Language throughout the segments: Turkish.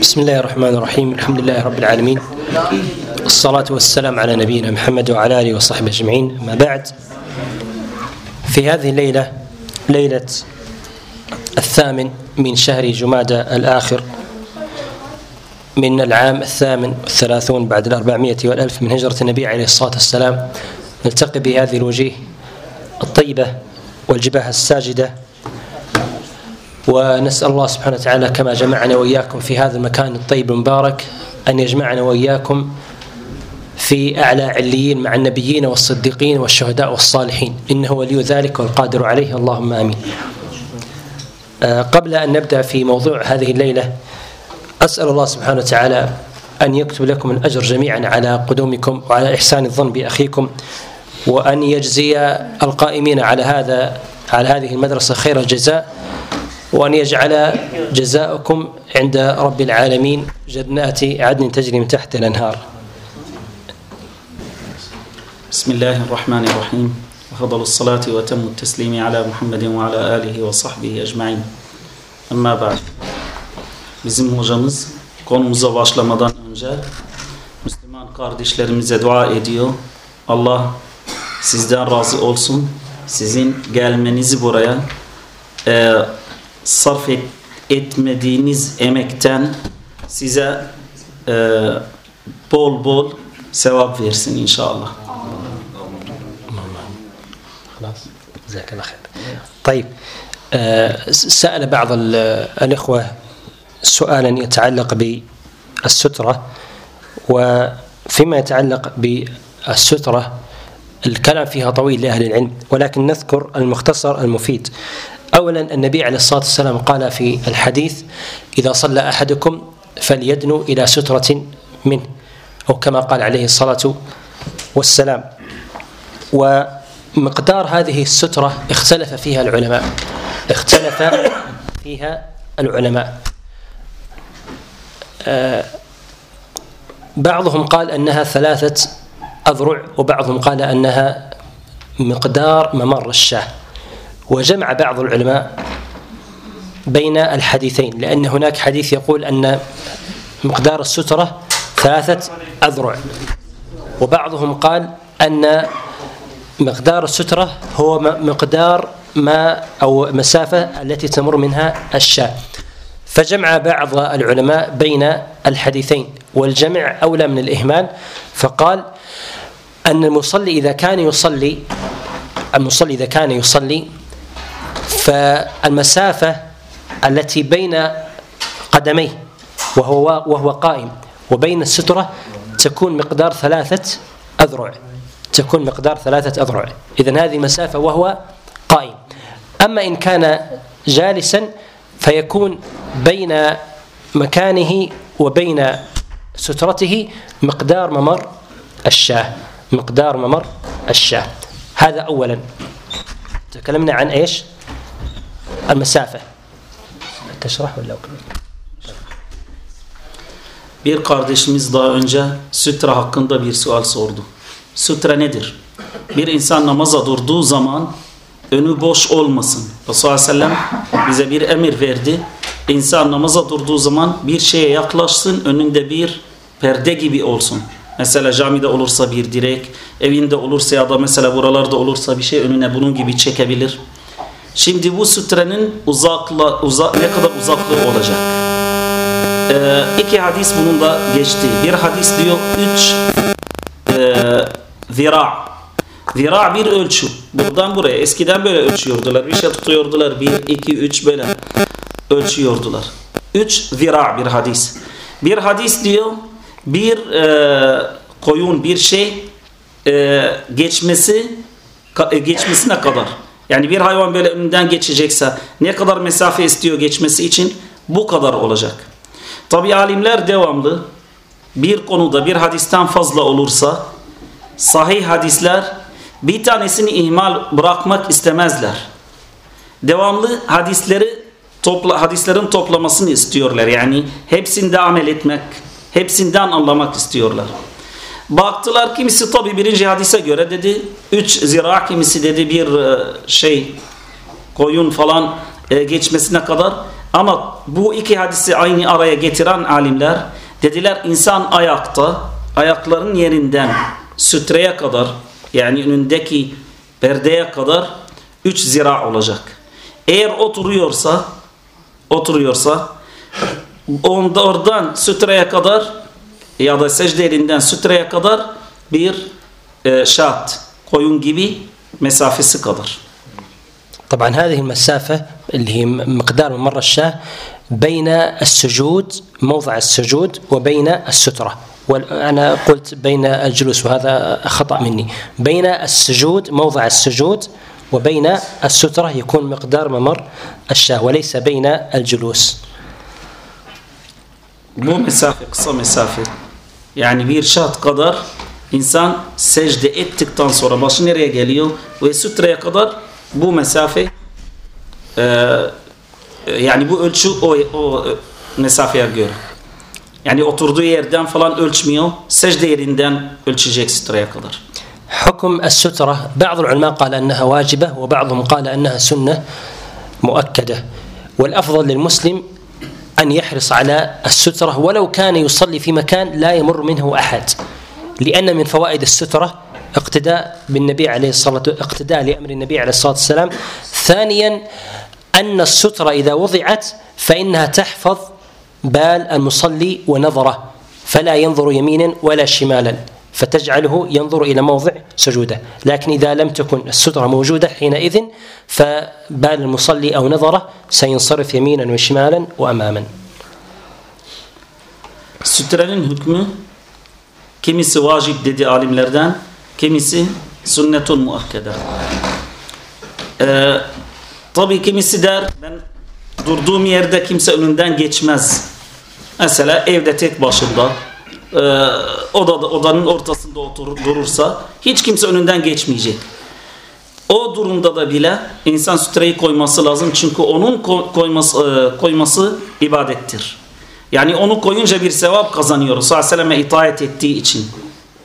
بسم الله الرحمن الرحيم الحمد لله رب العالمين الصلاة والسلام على نبينا محمد وعلى آله وصحبه أجمعين أما بعد في هذه الليلة ليلة الثامن من شهر جمادى الآخر من العام الثامن والثلاثون بعد الأربعمائة والألف من هجرة النبي عليه الصلاة والسلام. نلتقي بهذه الوجيه الطيبة والجباه الساجدة ونسأل الله سبحانه وتعالى كما جمعنا وإياكم في هذا المكان الطيب المبارك أن يجمعنا وإياكم في أعلى عليين مع النبيين والصديقين والشهداء والصالحين. إنه ولي ذلك والقادر عليه. اللهم آمين. قبل أن نبدأ في موضوع هذه الليلة أسأل الله سبحانه وتعالى أن يكتب لكم الأجر جميعا على قدومكم وعلى إحسان الظن بأخيكم وأن يجزي القائمين على هذا على هذه المدرسة خير الجزاء. وأن يجعل جزاؤكم عند رب العالمين جنات عدن تجري من تحت الأنهار بسم الله الرحمن الرحيم وفضل الصلاة وتم التسليم على محمد وعلى آله وصحبه أجمعين أما بعد bizim hocamız konumuza başlamadan önce Müslüman kardeşlerimize dua ediyor. Allah sizden razı olsun. Sizin gelmenizi buraya e, sarf et, etmediğiniz emekten size e, bol bol sevap versin inşallah. خلاص جزاك الله خير طيب آه، سأل بعض ال- الإخوة سؤالا يتعلق بالسترة وفيما يتعلق بالسترة الكلام فيها طويل لأهل العلم ولكن نذكر المختصر المفيد أولا النبي عليه الصلاة والسلام قال في الحديث إذا صلى أحدكم فليدنو إلى سترة منه. أو كما قال عليه الصلاة والسلام. ومقدار هذه السترة اختلف فيها العلماء. اختلف فيها العلماء. آه، بعضهم قال أنها ثلاثة أذرع وبعضهم قال أنها مقدار ممر الشاة. وجمع بعض العلماء بين الحديثين لأن هناك حديث يقول أن مقدار السترة ثلاثة أذرع. وبعضهم قال أن مقدار السترة هو مقدار ما أو مسافة التي تمر منها الشاة. فجمع بعض العلماء بين الحديثين والجمع أولى من الإهمال. فقال أن المصلي إذا كان يصلي المصلي إذا كان يصلي فالمسافة التي بين قدميه وهو وهو قائم وبين السترة تكون مقدار ثلاثة أذرع تكون مقدار ثلاثة أذرع. إذا هذه مسافة وهو قائم. أما إن كان جالسا فيكون بين مكانه وبين سترته مقدار ممر الشاة مقدار ممر الشاة. هذا أولا. تكلمنا عن إيش؟ المسافة تشرح ولا أكمل Bir kardeşimiz daha önce sütre hakkında bir sual sordu. Sütre nedir? Bir insan namaza durduğu zaman önü boş olmasın. Resulullah Sellem bize bir emir verdi. İnsan namaza durduğu zaman bir şeye yaklaşsın önünde bir perde gibi olsun. Mesela camide olursa bir direk, evinde olursa ya da mesela buralarda olursa bir şey önüne bunun gibi çekebilir. Şimdi bu sütrenin uzakla, uza, ne kadar uzaklığı olacak? Ee, iki hadis bunun da geçti. Bir hadis diyor üç e, zira. Zira bir ölçü. Buradan buraya. Eskiden böyle ölçüyordular. Bir şey tutuyordular. Bir, iki, üç böyle ölçüyordular. Üç zira bir hadis. Bir hadis diyor bir e, koyun bir şey e, geçmesi e, geçmesine kadar. Yani bir hayvan böyle önünden geçecekse ne kadar mesafe istiyor geçmesi için bu kadar olacak. Tabi alimler devamlı bir konuda bir hadisten fazla olursa sahih hadisler bir tanesini ihmal bırakmak istemezler. Devamlı hadisleri topla, hadislerin toplamasını istiyorlar. Yani hepsinde amel etmek, hepsinden anlamak istiyorlar. Baktılar kimisi tabi birinci hadise göre dedi 3 zira kimisi dedi bir e, şey koyun falan e, geçmesine kadar Ama bu iki hadisi aynı araya getiren alimler dediler insan ayakta ayakların yerinden sütreye kadar yani önündeki perdeye kadar 3 zira olacak. Eğer oturuyorsa oturuyorsa onda oradan sütreye kadar ya da secde elinden sütreye kadar bir e, şat koyun gibi mesafesi kadar. طبعا هذه المسافة اللي هي مقدار ممر الشاة بين السجود موضع السجود وبين السترة وأنا قلت بين الجلوس وهذا خطأ مني بين السجود موضع السجود وبين السترة يكون مقدار ممر الشاة وليس بين الجلوس Bu mesafe kısa mesafe. Yani bir şat kadar insan secde ettikten sonra başı nereye geliyor ve sütreye kadar bu mesafe e, e, yani bu ölçü o, o mesafeye göre. Yani oturduğu yerden falan ölçmüyor. Secde yerinden ölçecek sütreye kadar. حكم السترة بعض العلماء قال أنها واجبة وبعضهم قال أنها سنة مؤكدة والأفضل للمسلم أن يحرص على السترة ولو كان يصلي في مكان لا يمر منه أحد لأن من فوائد السترة اقتداء بالنبي عليه الصلاة اقتداء لأمر النبي عليه الصلاة والسلام. ثانيا أن السترة إذا وضعت فإنها تحفظ بال المصلي ونظره فلا ينظر يمينا ولا شمالا. فتجعله ينظر إلى موضع سجوده لكن إذا لم تكن السترة موجودة حينئذ فبال المصلي أو نظره سينصرف يمينا وشمالا وأماما Sütrenin hükmü kimisi vacip dedi alimlerden, kimisi sünnetul muakkede. Ee, tabii kimisi der ben durduğum yerde kimse önünden geçmez. Mesela evde tek başında e, odada, odanın ortasında oturur, durursa hiç kimse önünden geçmeyecek. O durumda da bile insan sütreyi koyması lazım çünkü onun ko- koyması, e, koyması ibadettir. Yani onu koyunca bir sevap kazanıyor. Resulullah Aleyhisselam'a itaat ettiği için.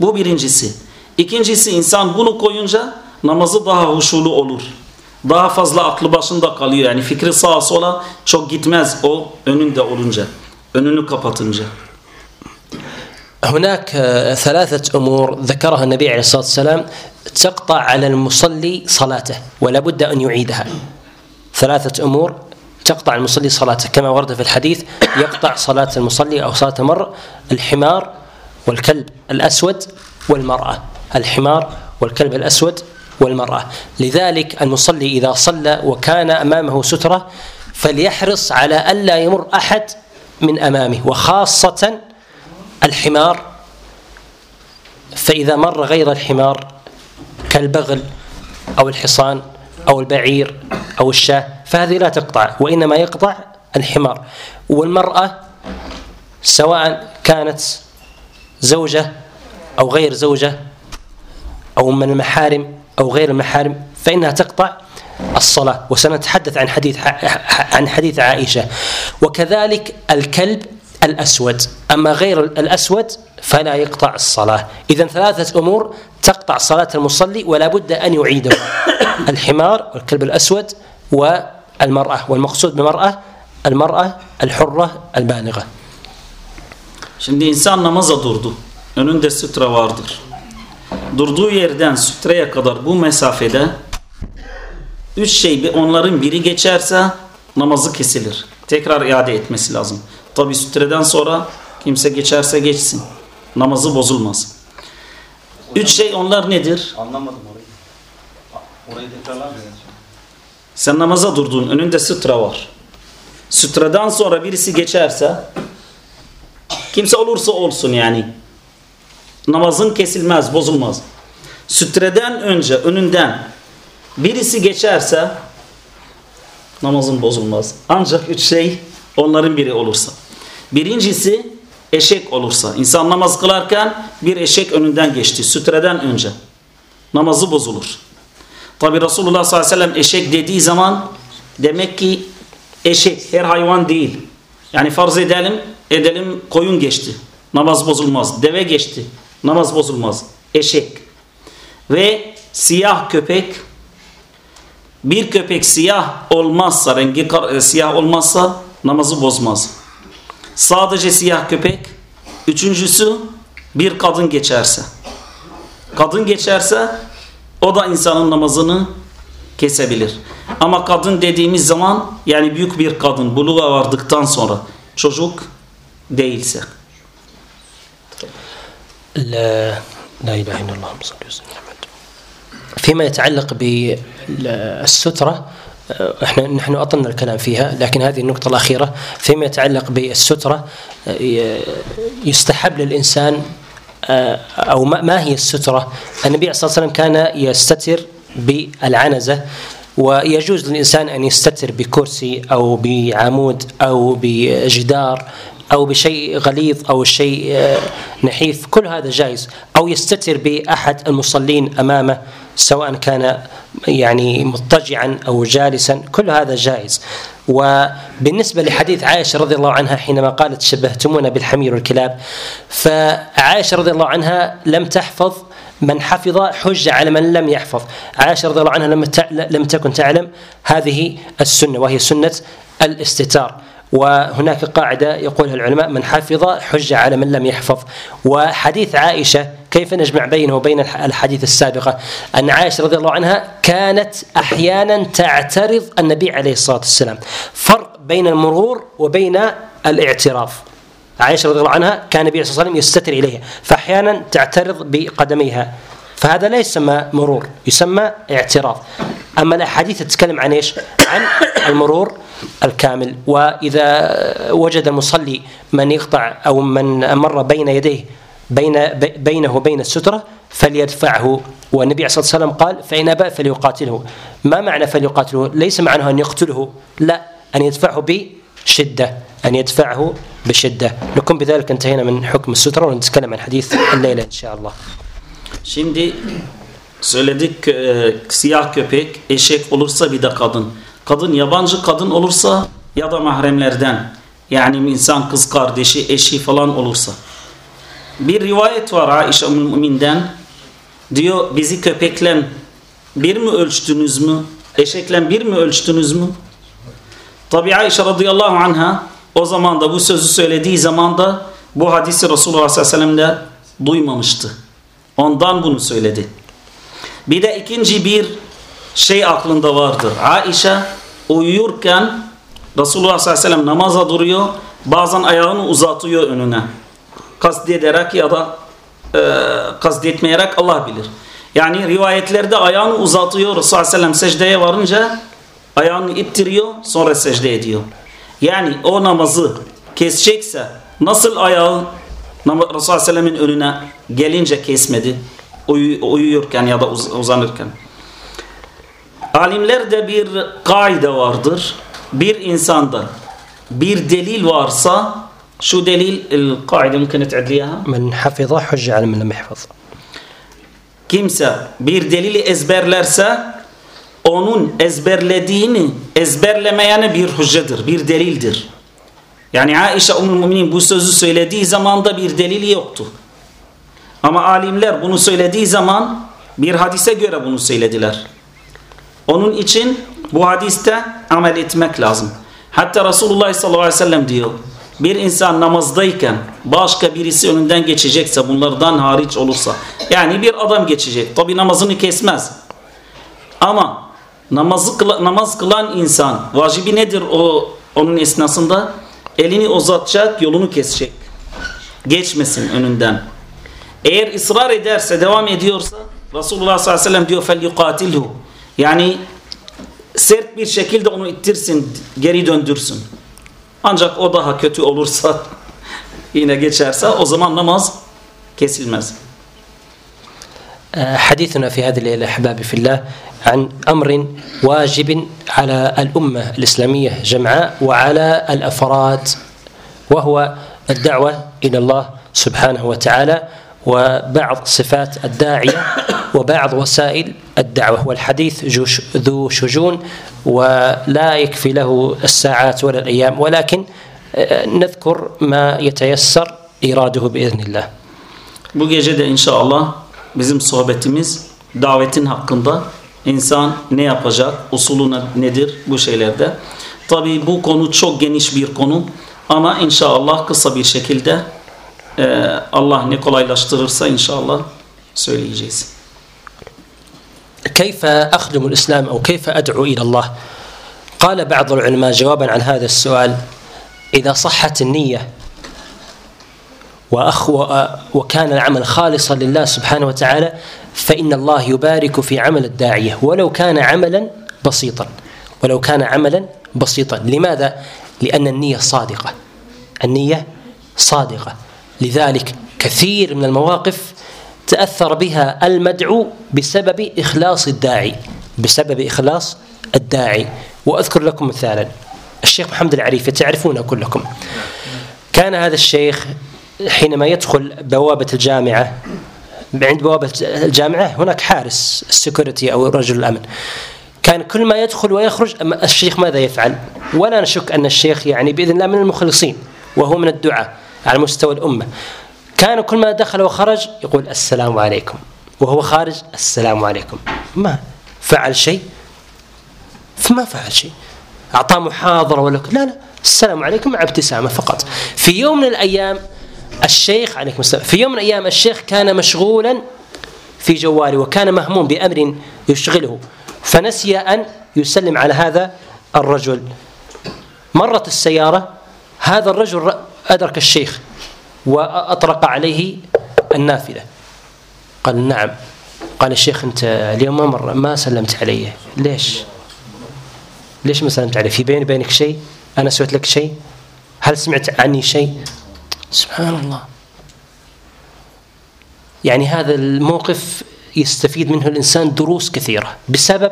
Bu birincisi. İkincisi insan bunu koyunca namazı daha huşulu olur. Daha fazla aklı başında kalıyor. Yani fikri sağa sola çok gitmez o önünde olunca. Önünü kapatınca. هناك ثلاثة أمور ذكرها النبي عليه الصلاة والسلام تقطع على المصلي صلاته ولا بد أن يعيدها. ثلاثة أمور تقطع المصلي صلاته. كما ورد في الحديث يقطع صلاة المصلي أو صلاة المر الحمار والكلب الأسود والمرأة. الحمار والكلب الأسود والمرأة. لذلك المصلي إذا صلى وكان أمامه سترة فليحرص على ألا يمر أحد من أمامه وخاصة الحمار فإذا مر غير الحمار كالبغل أو الحصان أو البعير أو الشاة فهذه لا تقطع وإنما يقطع الحمار. والمرأة سواء كانت زوجة أو غير زوجة أو من المحارم أو غير المحارم فإنها تقطع الصلاة. وسنتحدث عن حديث عن حديث عائشة. وكذلك الكلب الأسود أما غير الأسود فلا يقطع الصلاة إذا ثلاثة أمور تقطع صلاة المصلي ولا بد أن يعيده الحمار والكلب الأسود والمرأة والمقصود بالمرأة المرأة الحرة البالغة Şimdi insan namaza durdu. Önünde sütre vardır. Durduğu yerden sütreye kadar bu mesafede üç şey onların biri geçerse namazı kesilir. Tekrar iade etmesi lazım. Tabi sütreden sonra kimse geçerse geçsin. Namazı bozulmaz. Üç şey onlar nedir? Anlamadım orayı. Orayı tekrarlar? Sen namaza durdun. Önünde sütre var. Sütreden sonra birisi geçerse kimse olursa olsun yani namazın kesilmez, bozulmaz. Sütreden önce önünden birisi geçerse namazın bozulmaz. Ancak üç şey onların biri olursa. Birincisi eşek olursa. İnsan namaz kılarken bir eşek önünden geçti. Sütreden önce. Namazı bozulur. Tabi Resulullah sallallahu aleyhi ve sellem eşek dediği zaman demek ki eşek her hayvan değil. Yani farz edelim edelim koyun geçti. Namaz bozulmaz. Deve geçti. Namaz bozulmaz. Eşek. Ve siyah köpek bir köpek siyah olmazsa rengi siyah olmazsa namazı bozmaz sadece siyah köpek. Üçüncüsü bir kadın geçerse. Kadın geçerse o da insanın namazını kesebilir. Ama kadın dediğimiz zaman yani büyük bir kadın buluğa vardıktan sonra çocuk değilse. La, la ilahe illallah. Fima yetallak bi sutra. إحنا نحن أطلنا الكلام فيها لكن هذه النقطة الأخيرة فيما يتعلق بالسترة يستحب للإنسان أو ما هي السترة؟ النبي صلى الله عليه وسلم كان يستتر بالعنزة ويجوز للإنسان أن يستتر بكرسي أو بعمود أو بجدار أو بشيء غليظ أو شيء نحيف كل هذا جائز. أو يستتر بأحد المصلين أمامه سواء كان يعني مضطجعا أو جالسا كل هذا جائز. وبالنسبة لحديث عائشة رضي الله عنها حينما قالت شبهتمونا بالحمير والكلاب فعائشة رضي الله عنها لم تحفظ من حفظ حجة على من لم يحفظ. عائشة رضي الله عنها لم تكن تعلم هذه السنة وهي سنة الاستتار. وهناك قاعدة يقولها العلماء من حفظ حجة على من لم يحفظ. وحديث عائشة كيف نجمع بينه وبين الحديث السابقة؟ أن عائشة رضي الله عنها كانت أحيانا تعترض النبي عليه الصلاة والسلام. فرق بين المرور وبين الاعتراف. عائشة رضي الله عنها كان النبي صلى الله عليه يستتر إليها فأحيانا تعترض بقدميها. فهذا لا يسمى مرور يسمى اعتراض. أما الأحاديث تتكلم عن إيش؟ عن المرور الكامل. وإذا وجد المصلي من يقطع أو من مر بين يديه بين بينه وبين السترة فليدفعه. والنبي صلى الله عليه وسلم قال فإن أبى فليقاتله. ما معنى فليقاتله؟ ليس معناه أن يقتله لا أن يدفعه بشدة أن يدفعه بشدة. نكون بذلك انتهينا من حكم السترة ونتكلم عن حديث الليلة إن شاء الله. Şimdi söyledik e, siyah köpek, eşek olursa bir de kadın. Kadın yabancı kadın olursa ya da mahremlerden yani insan kız kardeşi, eşi falan olursa. Bir rivayet var Aişe Mümin'den diyor bizi köpekle bir mi ölçtünüz mü? Eşekle bir mi ölçtünüz mü? Tabi Aişe radıyallahu anha o zaman da bu sözü söylediği zaman da bu hadisi Resulullah sallallahu aleyhi ve sellem duymamıştı. Ondan bunu söyledi. Bir de ikinci bir şey aklında vardır. Aişe uyurken Resulullah sallallahu aleyhi ve sellem namaza duruyor. Bazen ayağını uzatıyor önüne. Kastederek ya da e, kastetmeyerek Allah bilir. Yani rivayetlerde ayağını uzatıyor. Resulullah sallallahu aleyhi ve sellem secdeye varınca ayağını ittiriyor sonra secde ediyor. Yani o namazı kesecekse nasıl ayağı Resulullah sallallahu aleyhi ve sellemin önüne gelince kesmedi? Uy uyuyorken ya da uz uzanırken. Alimlerde bir kaide vardır. Bir insanda bir delil varsa şu delil القاعدة ممكن تعدليها من حفظ حج على من لم يحفظ kimse bir delili ezberlerse onun ezberlediğini ezberlemeyene bir hüccedir, bir delildir. Yani Aişe Ummul Müminin bu sözü söylediği zaman da bir delili yoktu. Ama alimler bunu söylediği zaman bir hadise göre bunu söylediler. Onun için bu hadiste amel etmek lazım. Hatta Resulullah sallallahu aleyhi ve sellem diyor. Bir insan namazdayken başka birisi önünden geçecekse bunlardan hariç olursa yani bir adam geçecek tabi namazını kesmez ama namazı namaz kılan insan vacibi nedir o onun esnasında elini uzatacak yolunu kesecek geçmesin önünden eğer ısrar ederse devam ediyorsa Resulullah sallallahu aleyhi ve sellem diyor yukatilhu yani sert bir şekilde onu ittirsin geri döndürsün ancak o daha kötü olursa yine geçerse o zaman namaz kesilmez. حديثنا في هذه الليلة أحبابي في الله عن أمر واجب على الأمة الإسلامية جمعاء وعلى الأفراد وهو الدعوة إلى الله سبحانه وتعالى. وبعض صفات الداعية وبعض وسائل الدعوة والحديث ذو شجون ولا يكفي له الساعات ولا الأيام ولكن نذكر ما يتيسر بإذن الله Bu gece de inşallah bizim sohbetimiz davetin hakkında insan ne yapacak, usulü nedir bu şeylerde. Tabi bu konu çok geniş bir konu ama inşallah kısa bir şekilde e, Allah ne kolaylaştırırsa inşallah söyleyeceğiz. كيف أخدم الإسلام أو كيف أدعو إلى الله؟ قال بعض العلماء جوابا عن هذا السؤال إذا صحت النية وأخ وكان العمل خالصا لله سبحانه وتعالى فإن الله يبارك في عمل الداعية ولو كان عملا بسيطا. ولو كان عملا بسيطا. لماذا؟ لأن النية صادقة. النية صادقة. لذلك كثير من المواقف تأثر بها المدعو بسبب إخلاص الداعي بسبب إخلاص الداعي. وأذكر لكم مثالا الشيخ محمد العريفي تعرفونه كلكم. كان هذا الشيخ حينما يدخل بوابة الجامعة عند بوابة الجامعة هناك حارس السكيورتي أو رجل الأمن. كان كل ما يدخل ويخرج الشيخ ماذا يفعل؟ ولا نشك أن الشيخ يعني بإذن الله من المخلصين وهو من الدعاء. على مستوى الأمة. كان كل ما دخل وخرج يقول السلام عليكم وهو خارج السلام عليكم. ما فعل شيء؟ فما فعل شيء. أعطاه محاضرة ولا لا لا. السلام عليكم مع ابتسامة فقط. في يوم من الأيام الشيخ عليكم السلام. في يوم من الأيام الشيخ كان مشغولا في جواله وكان مهموم بأمر يشغله. فنسي أن يسلم على هذا الرجل. مرت السيارة هذا الرجل أدرك الشيخ وأطرق عليه النافذة قال نعم. قال الشيخ أنت اليوم ما مر ما سلمت علي ليش؟ ليش ما سلمت علي في بيني وبينك شيء؟ أنا سويت لك شيء؟ هل سمعت عني شيء؟ سبحان الله. يعني هذا الموقف يستفيد منه الإنسان دروس كثيرة. بسبب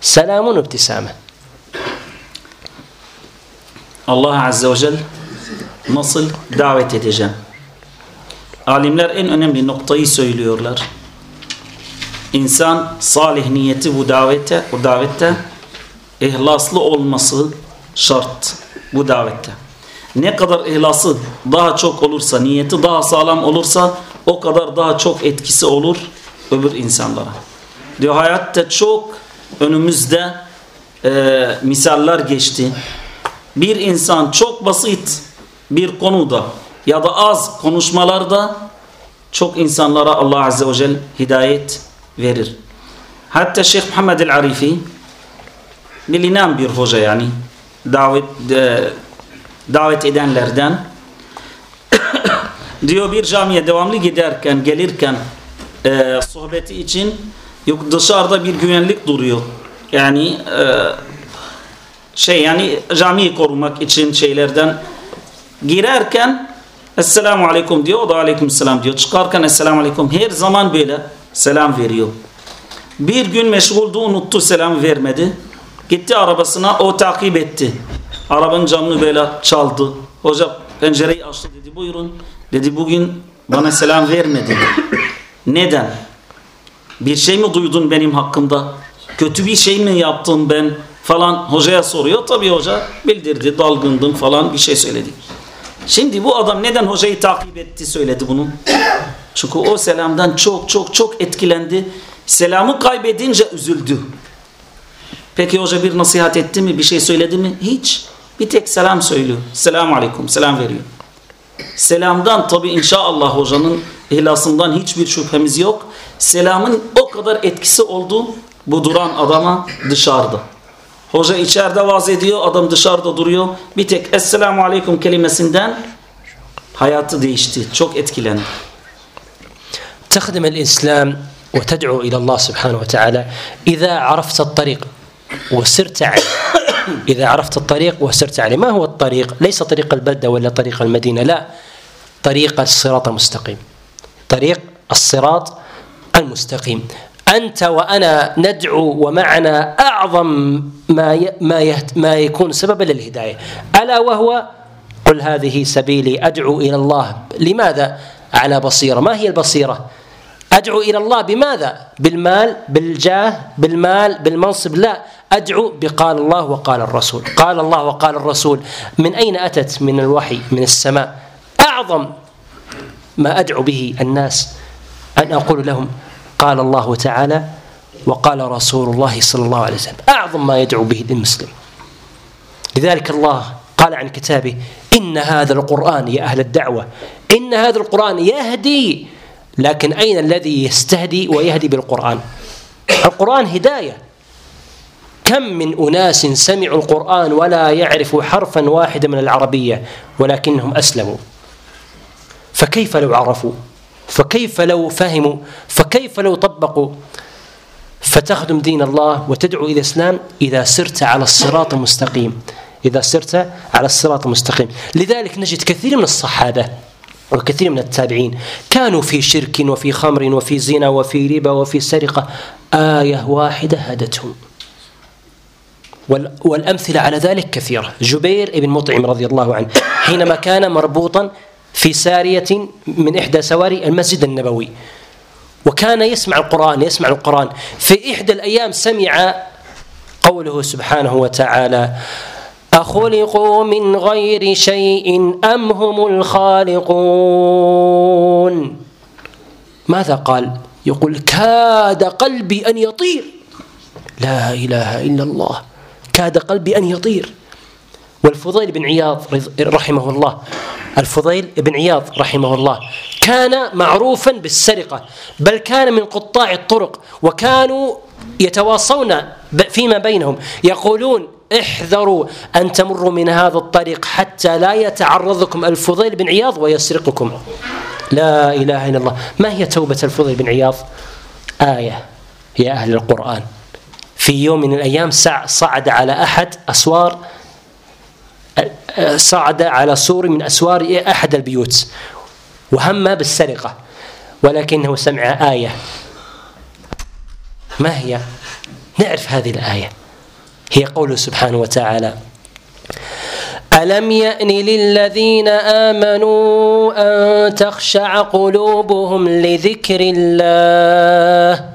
سلام وابتسامة. Azze ve Celle nasıl davet edeceğim? Alimler en önemli noktayı söylüyorlar. İnsan salih niyeti bu davete, bu davette ihlaslı olması şart bu davette. Ne kadar ihlası daha çok olursa, niyeti daha sağlam olursa o kadar daha çok etkisi olur öbür insanlara. Diyor hayatta çok önümüzde e, misaller geçti. Bir insan çok basit bir konuda ya da az konuşmalarda çok insanlara Allah Azze ve Celle hidayet verir. Hatta Şeyh Muhammed el-Arifi bilinen bir hoca yani davet e, davet edenlerden diyor bir camiye devamlı giderken gelirken e, sohbeti için yok dışarıda bir güvenlik duruyor. Yani e, şey yani camiyi korumak için şeylerden girerken Esselamu Aleyküm diyor o da Aleyküm Selam diyor. Çıkarken Esselamu Aleyküm her zaman böyle selam veriyor. Bir gün meşguldü unuttu selam vermedi. Gitti arabasına o takip etti. Arabanın camını böyle çaldı. Hoca pencereyi açtı dedi buyurun. Dedi bugün bana selam vermedi. Neden? Bir şey mi duydun benim hakkımda? Kötü bir şey mi yaptım ben? Falan hocaya soruyor. Tabii hoca bildirdi dalgındım falan bir şey söyledi. Şimdi bu adam neden hocayı takip etti söyledi bunu? Çünkü o selamdan çok çok çok etkilendi. Selamı kaybedince üzüldü. Peki hoca bir nasihat etti mi? Bir şey söyledi mi? Hiç. Bir tek selam söylüyor. Selamun aleyküm. Selam veriyor. Selamdan tabi inşallah hocanın ihlasından hiçbir şüphemiz yok. Selamın o kadar etkisi oldu bu duran adama dışarıda. Hoca içeride vaaz ediyor, adam dışarıda duruyor. Bir tek Esselamu Aleyküm kelimesinden hayatı değişti. Çok etkilendi. تخدم الإسلام وتدعو إلى الله سبحانه وتعالى إذا عرفت الطريق وسرت عليه إذا عرفت الطريق وسرت عليه ما هو الطريق ليس طريق البلدة ولا طريق المدينة لا طريق الصراط المستقيم طريق الصراط المستقيم أنت وأنا ندعو ومعنا أعظم ما ما ما يكون سببا للهداية. ألا وهو قل هذه سبيلي أدعو إلى الله. لماذا؟ على بصيرة. ما هي البصيرة؟ أدعو إلى الله بماذا؟ بالمال بالجاه بالمال بالمنصب؟ لا. أدعو بقال الله وقال الرسول. قال الله وقال الرسول. من أين أتت؟ من الوحي من السماء. أعظم ما أدعو به الناس أن أقول لهم قال الله تعالى وقال رسول الله صلى الله عليه وسلم أعظم ما يدعو به المسلم. لذلك الله قال عن كتابه إن هذا القرآن يا أهل الدعوة إن هذا القرآن يهدي لكن أين الذي يستهدي ويهدي بالقرآن؟ القرآن هداية. كم من أناس سمعوا القرآن ولا يعرفوا حرفا واحدا من العربية ولكنهم أسلموا. فكيف لو عرفوا؟ فكيف لو فهموا فكيف لو طبقوا؟ فتخدم دين الله وتدعو إلى الإسلام إذا سرت على الصراط المستقيم. إذا سرت على الصراط المستقيم. لذلك نجد كثير من الصحابة وكثير من التابعين كانوا في شرك وفي خمر وفي زنا وفي ربا وفي سرقة. آية واحدة هدتهم. والأمثلة على ذلك كثيرة. جبير بن مطعم رضي الله عنه حينما كان مربوطا في سارية من إحدى سواري المسجد النبوي. وكان يسمع القرآن يسمع القرآن. في إحدى الأيام سمع قوله سبحانه وتعالى أخلقوا من غير شيء أم هم الخالقون؟ ماذا قال؟ يقول كاد قلبي أن يطير. لا إله إلا الله. كاد قلبي أن يطير. والفضيل بن عياض رحمه الله. الفضيل بن عياض رحمه الله. كان معروفا بالسرقة بل كان من قطاع الطرق وكانوا يتواصون فيما بينهم. يقولون احذروا أن تمروا من هذا الطريق حتى لا يتعرضكم الفضيل بن عياض ويسرقكم. لا إله إلا الله. ما هي توبة الفضيل بن عياض؟ آية. يا أهل القرآن في يوم من الأيام صعد على أحد أسوار صعد على سور من أسوار أحد البيوت وهم بالسرقة ولكنه سمع آية. ما هي؟ نعرف هذه الآية. هي قوله سبحانه وتعالى ألم يأن للذين آمنوا أن تخشع قلوبهم لذكر الله؟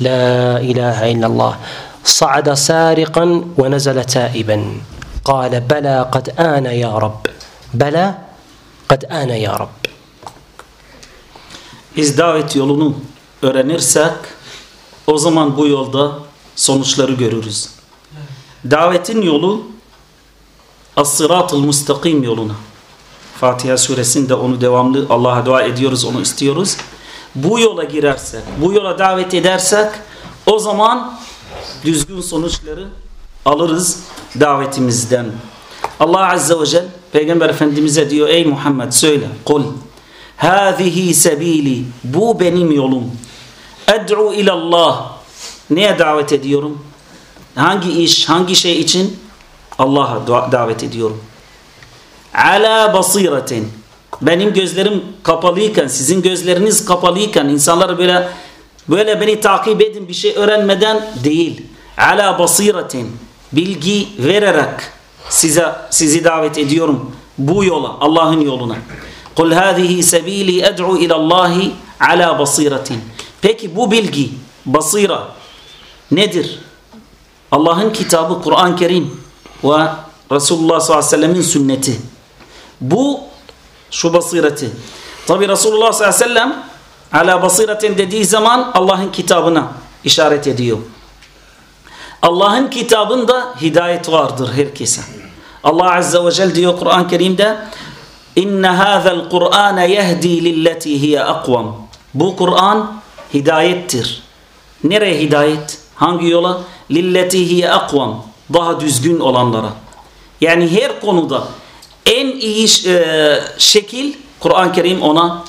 لا إله إلا الله. صعد سارقا ونزل تائبا. Kale bela kad ane ya Rabb. Bela kad ane ya Rabb. Biz davet yolunu öğrenirsek o zaman bu yolda sonuçları görürüz. Davetin yolu As-Sırat-ı Mustakim yoluna. Fatiha suresinde onu devamlı Allah'a dua ediyoruz, onu istiyoruz. Bu yola girersek, bu yola davet edersek o zaman düzgün sonuçları alırız davetimizden. Allah Azze ve Celle Peygamber Efendimiz'e diyor ey Muhammed söyle kul Hâzihi sebili bu benim yolum. Ed'u ilallah neye davet ediyorum? Hangi iş, hangi şey için? Allah'a davet ediyorum. Ala basiretin benim gözlerim kapalıyken, sizin gözleriniz kapalıyken insanlar böyle böyle beni takip edin bir şey öğrenmeden değil. Ala basiretin bilgi vererek size sizi davet ediyorum bu yola, Allah'ın yoluna. Kul hâzihi sebîli ed'u ilallahi ala basiretin. Peki bu bilgi, basira nedir? Allah'ın kitabı Kur'an-ı Kerim ve Resulullah sallallahu aleyhi ve sellemin sünneti. Bu şu basireti. Tabi Resulullah sallallahu aleyhi ve sellem ala basiretin dediği zaman Allah'ın kitabına işaret ediyor. Allah'ın kitabında hidayet vardır herkese. Allah Azze ve Celle diyor Kur'an-ı Kerim'de İnne hâzel Kur'âne yehdi lilleti hiye akvam. Bu Kur'an hidayettir. Nereye hidayet? Hangi yola? Lilleti hiye akvam. Daha düzgün olanlara. Yani her konuda en iyi e, şekil Kur'an-ı Kerim ona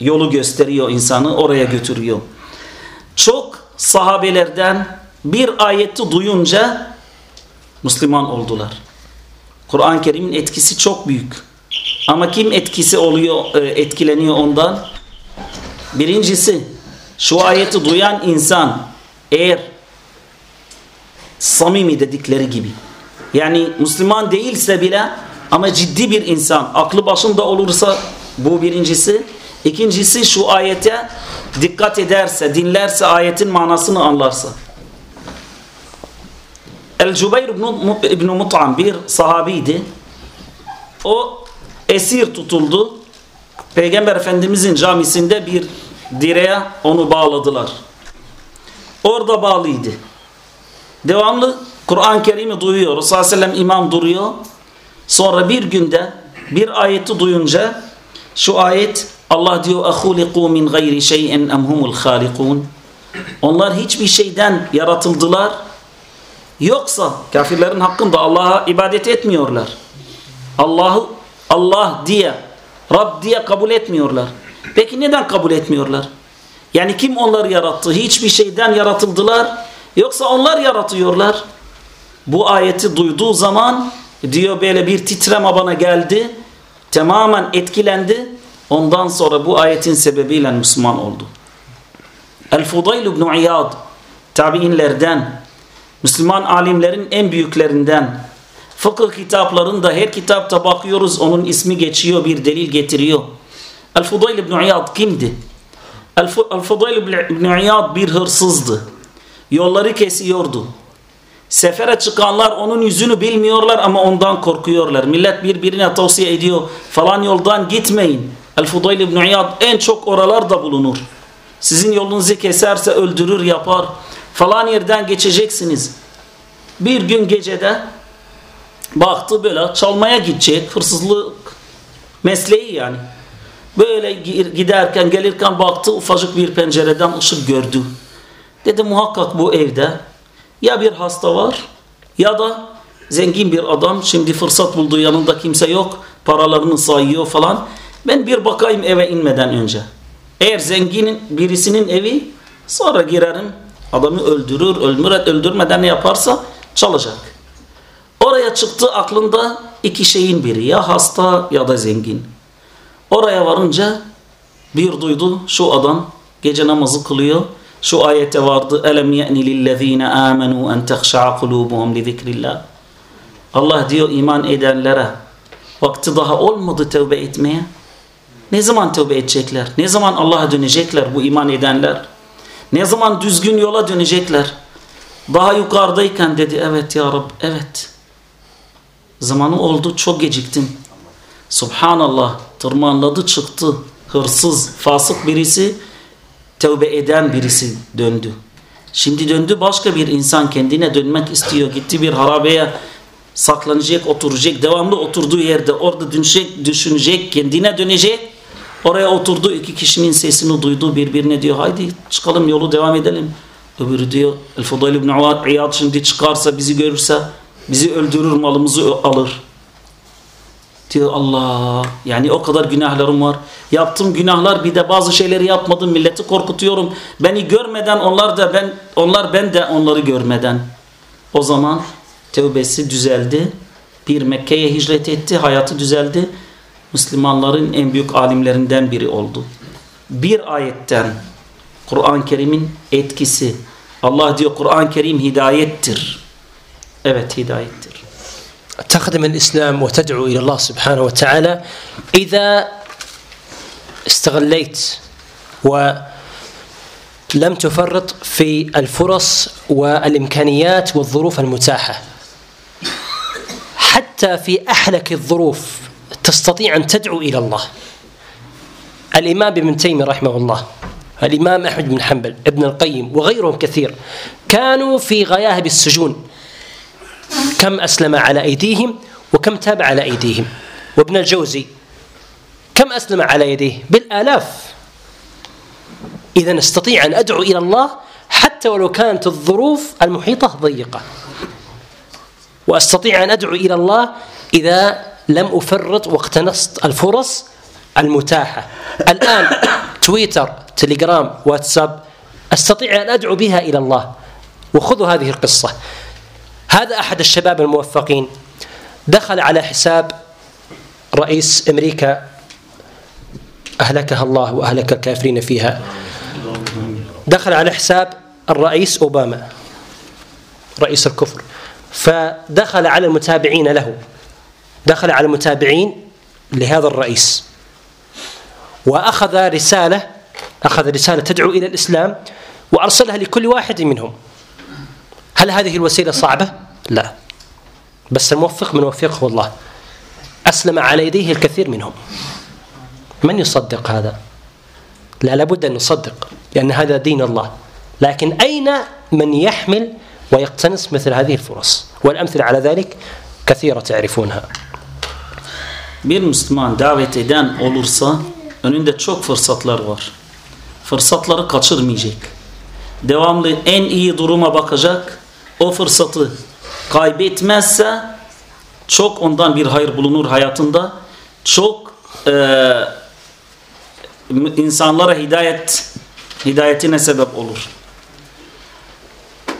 yolu gösteriyor insanı oraya götürüyor. Çok sahabelerden bir ayeti duyunca Müslüman oldular. Kur'an-ı Kerim'in etkisi çok büyük. Ama kim etkisi oluyor, e, etkileniyor ondan? Birincisi şu ayeti duyan insan eğer samimi dedikleri gibi yani Müslüman değilse bile ama ciddi bir insan aklı başında olursa bu birincisi ikincisi şu ayete dikkat ederse dinlerse ayetin manasını anlarsa El-Cübeyr İbn-i Mut'am bir sahabiydi o esir tutuldu Peygamber Efendimizin camisinde bir direğe onu bağladılar orada bağlıydı devamlı Kur'an-ı Kerim'i duyuyor. Resulullah sellem imam duruyor. Sonra bir günde bir ayeti duyunca şu ayet Allah diyor ahuliku min gayri şeyin em humul halikun. Onlar hiçbir şeyden yaratıldılar. Yoksa kafirlerin hakkında Allah'a ibadet etmiyorlar. Allah'ı Allah diye, Rab diye kabul etmiyorlar. Peki neden kabul etmiyorlar? Yani kim onları yarattı? Hiçbir şeyden yaratıldılar. Yoksa onlar yaratıyorlar. Bu ayeti duyduğu zaman diyor böyle bir titreme bana geldi. Tamamen etkilendi. Ondan sonra bu ayetin sebebiyle Müslüman oldu. El-Fudayl ibn İyad tabiinlerden Müslüman alimlerin en büyüklerinden fıkıh kitaplarında her kitapta bakıyoruz onun ismi geçiyor bir delil getiriyor. El-Fudayl ibn İyad kimdi? El-Fudayl ibn İyad bir hırsızdı. Yolları kesiyordu. Sefere çıkanlar onun yüzünü bilmiyorlar ama ondan korkuyorlar. Millet birbirine tavsiye ediyor. Falan yoldan gitmeyin. El-Fudayl ibn İyad en çok oralarda bulunur. Sizin yolunuzu keserse öldürür yapar. Falan yerden geçeceksiniz. Bir gün gecede baktı böyle çalmaya gidecek. Hırsızlık mesleği yani. Böyle giderken gelirken baktı ufacık bir pencereden ışık gördü. Dedi muhakkak bu evde ya bir hasta var ya da zengin bir adam şimdi fırsat buldu yanında kimse yok paralarını sayıyor falan. Ben bir bakayım eve inmeden önce. Eğer zenginin birisinin evi sonra girerim adamı öldürür öldürür öldürmeden ne yaparsa çalacak. Oraya çıktı aklında iki şeyin biri ya hasta ya da zengin. Oraya varınca bir duydu şu adam gece namazı kılıyor. Şu ayete vardı. Elem ye'ni lillezine amenu en tehşa'a kulubuhum li zikrillah. Allah diyor iman edenlere vakti daha olmadı tövbe etmeye. Ne zaman tövbe edecekler? Ne zaman Allah'a dönecekler bu iman edenler? Ne zaman düzgün yola dönecekler? Daha yukarıdayken dedi evet ya Rab evet. Zamanı oldu çok geciktim. Subhanallah tırmanladı çıktı. Hırsız, fasık birisi tövbe eden birisi döndü. Şimdi döndü başka bir insan kendine dönmek istiyor. Gitti bir harabeye saklanacak, oturacak. Devamlı oturduğu yerde orada düşünecek, düşünecek kendine dönecek. Oraya oturdu iki kişinin sesini duydu birbirine diyor haydi çıkalım yolu devam edelim. Öbürü diyor El-Fudayl ibn İyad şimdi çıkarsa bizi görürse bizi öldürür malımızı alır. Diyor Allah yani o kadar günahlarım var. Yaptığım günahlar bir de bazı şeyleri yapmadım milleti korkutuyorum. Beni görmeden onlar da ben onlar ben de onları görmeden. O zaman tevbesi düzeldi. Bir Mekke'ye hicret etti. Hayatı düzeldi. Müslümanların en büyük alimlerinden biri oldu. Bir ayetten Kur'an-ı Kerim'in etkisi. Allah diyor Kur'an-ı Kerim hidayettir. Evet hidayettir. تخدم الإسلام وتدعو إلى الله سبحانه وتعالى إذا استغليت ولم تفرط في الفرص والإمكانيات والظروف المتاحة حتى في أحلك الظروف تستطيع أن تدعو إلى الله. الإمام ابن تيمية رحمه الله الإمام أحمد بن حنبل ابن القيم وغيرهم كثير كانوا في غياهب السجون. كم أسلم على أيديهم وكم تاب على أيديهم. وابن الجوزي كم أسلم على يديه؟ بالآلاف. إذا أستطيع أن أدعو إلى الله حتى ولو كانت الظروف المحيطة ضيقة. وأستطيع أن أدعو إلى الله إذا لم أفرط واقتنصت الفرص المتاحة. الآن تويتر تليجرام واتساب أستطيع أن أدعو بها إلى الله. وخذوا هذه القصة. هذا أحد الشباب الموفقين. دخل على حساب رئيس أمريكا. أهلكها الله وأهلك الكافرين فيها. دخل على حساب الرئيس أوباما رئيس الكفر. فدخل على المتابعين له. دخل على المتابعين لهذا الرئيس. وأخذ رسالة أخذ رسالة تدعو إلى الإسلام وأرسلها لكل واحد منهم. هل هذه الوسيلة صعبة؟ لا. بس الموفق من وفقه الله أسلم على يديه الكثير منهم. من يصدق هذا؟ لا لابد أن نصدق لأن هذا دين الله. لكن أين من يحمل ويقتنص مثل هذه الفرص؟ والأمثلة على ذلك كثيرة تعرفونها. Bir Müslüman davet eden olursa önünde çok fırsatlar var. Fırsatları kaçırmayacak. Devamlı en iyi duruma bakacak. O fırsatı kaybetmezse çok ondan bir hayır bulunur hayatında. Çok eee, insanlara hidayet hidayetine sebep olur.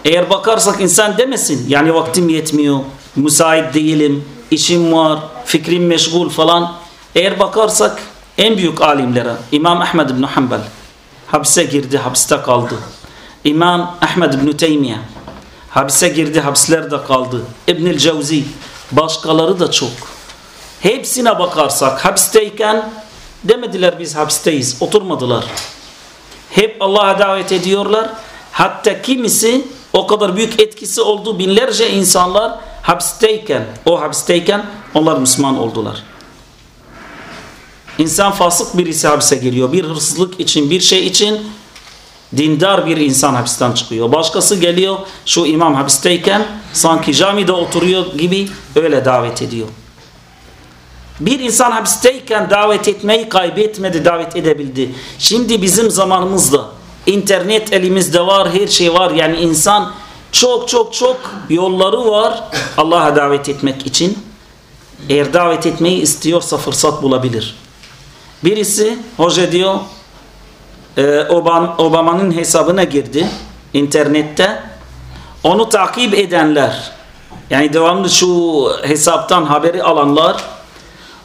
Eğer bakarsak insan demesin yani vaktim yetmiyor, müsait değilim, işim var, fikrim meşgul falan. Eğer bakarsak en büyük alimlere İmam Ahmed bin Hanbel hapse girdi, hapiste kaldı. İmam Ahmed bin Teymiye hapse girdi, hapislerde kaldı. İbnül Cevzi başkaları da çok. Hepsine bakarsak hapisteyken demediler biz hapisteyiz, oturmadılar. Hep Allah'a davet ediyorlar. Hatta kimisi o kadar büyük etkisi oldu. Binlerce insanlar hapisteyken, o hapisteyken onlar Müslüman oldular. İnsan fasık birisi hapse giriyor. Bir hırsızlık için, bir şey için dindar bir insan hapisten çıkıyor. Başkası geliyor şu imam hapisteyken sanki camide oturuyor gibi öyle davet ediyor. Bir insan hapisteyken davet etmeyi kaybetmedi, davet edebildi. Şimdi bizim zamanımızda internet elimizde var, her şey var. Yani insan çok çok çok yolları var Allah'a davet etmek için. Eğer davet etmeyi istiyorsa fırsat bulabilir. Birisi hoca diyor e, Obam- Obama'nın hesabına girdi internette. Onu takip edenler yani devamlı şu hesaptan haberi alanlar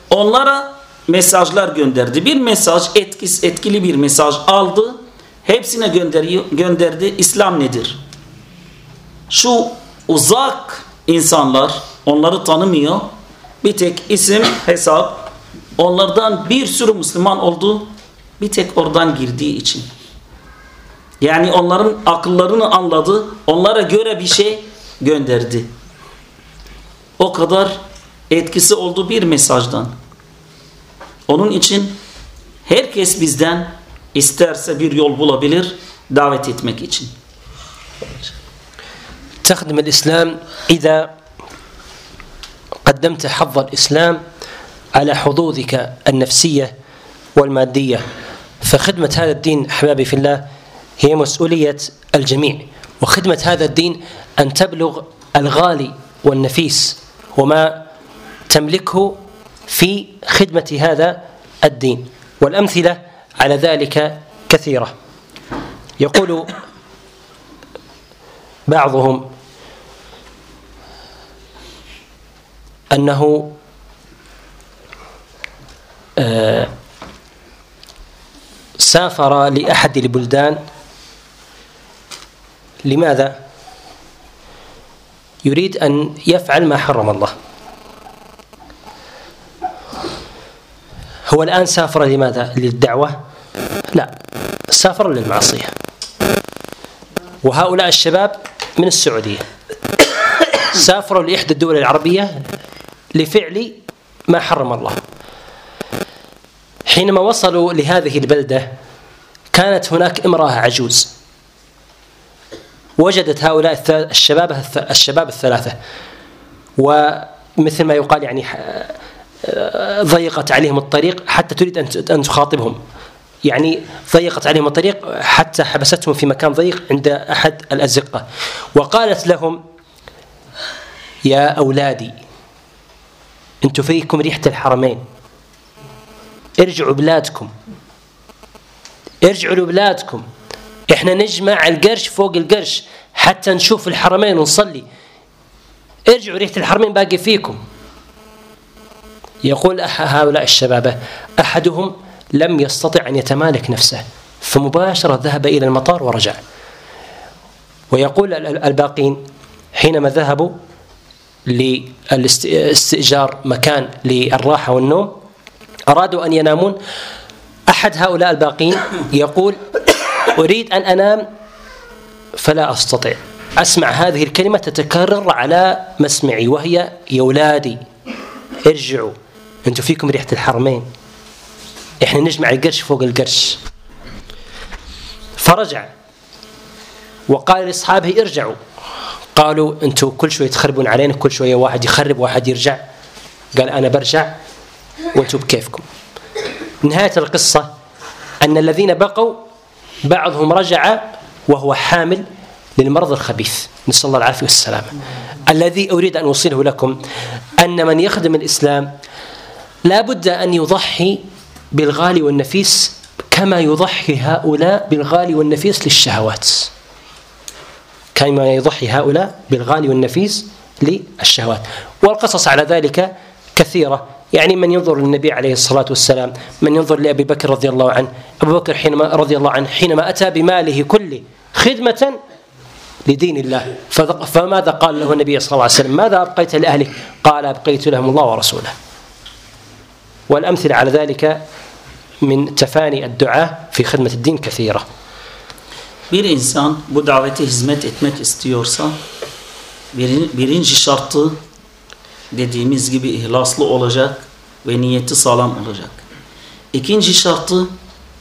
onlara mesajlar gönderdi. Bir mesaj etkis, etkili bir mesaj aldı. Hepsine gönderdi. İslam nedir? Şu uzak insanlar onları tanımıyor. Bir tek isim, hesap onlardan bir sürü Müslüman oldu. Bir tek oradan girdiği için. Yani onların akıllarını anladı. Onlara göre bir şey gönderdi. O kadar etkisi oldu bir mesajdan. Onun için herkes bizden isterse bir yol bulabilir davet etmek için. تخدم الإسلام إذا قدمت حظ الإسلام على حظوظك النفسية والمادية. فخدمة هذا الدين أحبابي في الله هي مسؤولية الجميع وخدمة هذا الدين أن تبلغ الغالي والنفيس وما تملكه في خدمة هذا الدين. والأمثلة على ذلك كثيرة. يقول بعضهم أنه آه، سافر لأحد البلدان لماذا؟ يريد أن يفعل ما حرم الله هو الآن سافر لماذا؟ للدعوة؟ لا سافر للمعصية وهؤلاء الشباب من السعودية سافروا لإحدى الدول العربية لفعل ما حرم الله. حينما وصلوا لهذه البلدة كانت هناك امرأة عجوز. وجدت هؤلاء الشباب الشباب الثلاثة. ومثل ما يقال يعني ح- ضيقت عليهم الطريق حتى تريد أن تخاطبهم. يعني ضيقت عليهم الطريق حتى حبستهم في مكان ضيق عند أحد الأزقة. وقالت لهم يا أولادي أنتم فيكم ريحة الحرمين. ارجعوا بلادكم. ارجعوا لبلادكم. إحنا نجمع القرش فوق القرش حتى نشوف الحرمين ونصلي. ارجعوا ريحة الحرمين باقي فيكم. يقول هؤلاء الشباب أحدهم لم يستطع أن يتمالك نفسه فمباشرة ذهب إلى المطار ورجع. ويقول ال- ال- الباقين حينما ذهبوا لاستئجار مكان للراحة والنوم. أرادوا أن ينامون. أحد هؤلاء الباقين يقول أريد أن أنام فلا أستطيع. أسمع هذه الكلمة تتكرر على مسمعي وهي يا أولادي ارجعوا أنتم فيكم ريحة الحرمين. إحنا نجمع القرش فوق القرش. فرجع وقال لأصحابه ارجعوا. قالوا أنتم كل شوية تخربون علينا كل شوية واحد يخرب واحد يرجع. قال أنا برجع وأنتم بكيفكم. نهاية القصة أن الذين بقوا بعضهم رجع وهو حامل للمرض الخبيث. نسأل الله العافية والسلامة. الذي أريد أن اوصله لكم أن من يخدم الإسلام لا بد أن يضحي بالغالي والنفيس كما يضحي هؤلاء بالغالي والنفيس للشهوات. كما يضحي هؤلاء بالغالي والنفيس للشهوات. والقصص على ذلك كثيرة. يعني من ينظر للنبي عليه الصلاة والسلام من ينظر لأبي بكر رضي الله عنه. أبو بكر حينما رضي الله عنه حينما أتى بماله كله خدمة لدين الله. فماذا قال له النبي صلى الله عليه وسلم؟ ماذا أبقيت لأهلك؟ قال أبقيت لهم الله ورسوله. والأمثلة على ذلك من تفاني الدعاء في خدمة الدين كثيرة. Bir insan bu davete hizmet etmek istiyorsa birin- birinci şartı dediğimiz gibi ihlaslı olacak ve niyeti sağlam olacak. İkinci şartı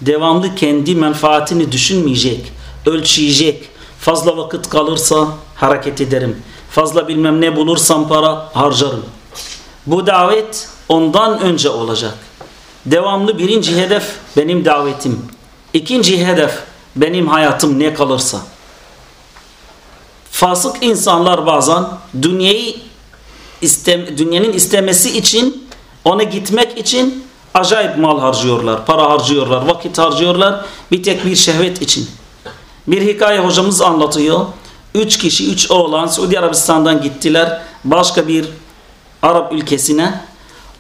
devamlı kendi menfaatini düşünmeyecek, ölçüyecek. Fazla vakit kalırsa hareket ederim. Fazla bilmem ne bulursam para harcarım. Bu davet ondan önce olacak. Devamlı birinci hedef benim davetim. İkinci hedef benim hayatım ne kalırsa. Fasık insanlar bazen dünyayı istem, dünyanın istemesi için ona gitmek için acayip mal harcıyorlar, para harcıyorlar, vakit harcıyorlar bir tek bir şehvet için. Bir hikaye hocamız anlatıyor. Üç kişi, üç oğlan Suudi Arabistan'dan gittiler başka bir Arap ülkesine.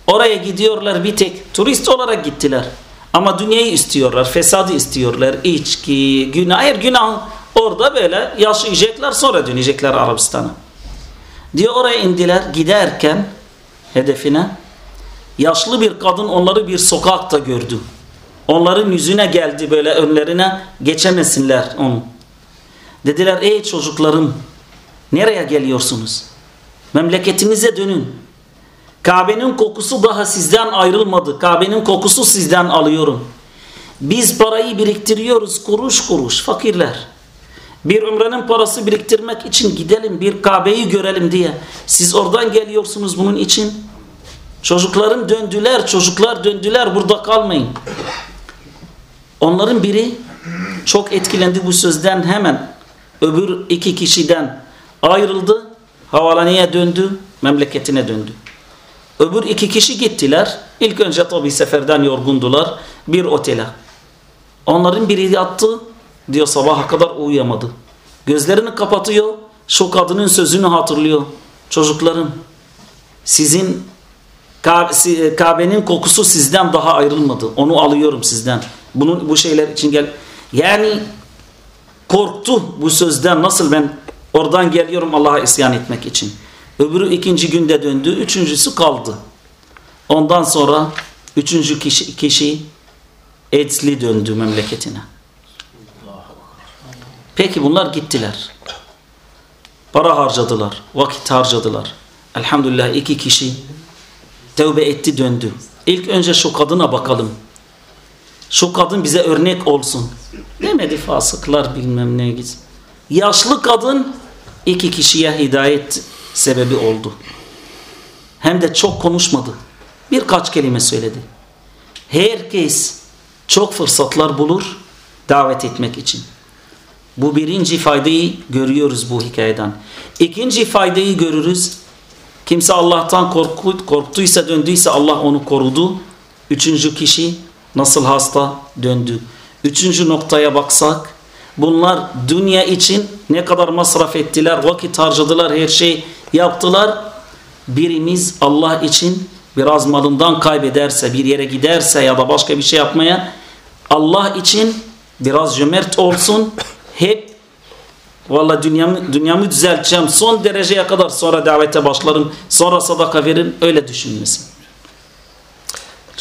Oraya gidiyorlar bir tek turist olarak gittiler. Ama dünyayı istiyorlar, fesadı istiyorlar, içki, günah, her günah orada böyle yaşayacaklar sonra dönecekler Arabistan'a. Diyor oraya indiler giderken hedefine yaşlı bir kadın onları bir sokakta gördü. Onların yüzüne geldi böyle önlerine geçemesinler onu. Dediler ey çocuklarım nereye geliyorsunuz? Memleketinize dönün. Kabe'nin kokusu daha sizden ayrılmadı. Kabe'nin kokusu sizden alıyorum. Biz parayı biriktiriyoruz kuruş kuruş fakirler. Bir umrenin parası biriktirmek için gidelim bir Kabe'yi görelim diye. Siz oradan geliyorsunuz bunun için. Çocukların döndüler, çocuklar döndüler burada kalmayın. Onların biri çok etkilendi bu sözden hemen öbür iki kişiden ayrıldı. Havalaneye döndü, memleketine döndü. Öbür iki kişi gittiler. İlk önce tabi seferden yorgundular. Bir otele. Onların biri yattı. Diyor sabaha kadar uyuyamadı. Gözlerini kapatıyor. Şu kadının sözünü hatırlıyor. Çocuklarım sizin Kabe'nin kokusu sizden daha ayrılmadı. Onu alıyorum sizden. Bunun bu şeyler için gel. Yani korktu bu sözden. Nasıl ben oradan geliyorum Allah'a isyan etmek için. Öbürü ikinci günde döndü. Üçüncüsü kaldı. Ondan sonra üçüncü kişi, kişi Edsli döndü memleketine. Peki bunlar gittiler. Para harcadılar. Vakit harcadılar. Elhamdülillah iki kişi tevbe etti döndü. İlk önce şu kadına bakalım. Şu kadın bize örnek olsun. Demedi fasıklar bilmem ne gitsin. Yaşlı kadın iki kişiye hidayet sebebi oldu. Hem de çok konuşmadı. Birkaç kelime söyledi. Herkes çok fırsatlar bulur davet etmek için. Bu birinci faydayı görüyoruz bu hikayeden. İkinci faydayı görürüz. Kimse Allah'tan korku, korktuysa döndüyse Allah onu korudu. Üçüncü kişi nasıl hasta döndü. Üçüncü noktaya baksak bunlar dünya için ne kadar masraf ettiler, vakit harcadılar, her şey yaptılar. Birimiz Allah için biraz malından kaybederse, bir yere giderse ya da başka bir şey yapmaya Allah için biraz cömert olsun. Hep valla dünyamı, dünyamı düzelteceğim son dereceye kadar sonra davete başlarım, sonra sadaka verin öyle düşünmesin.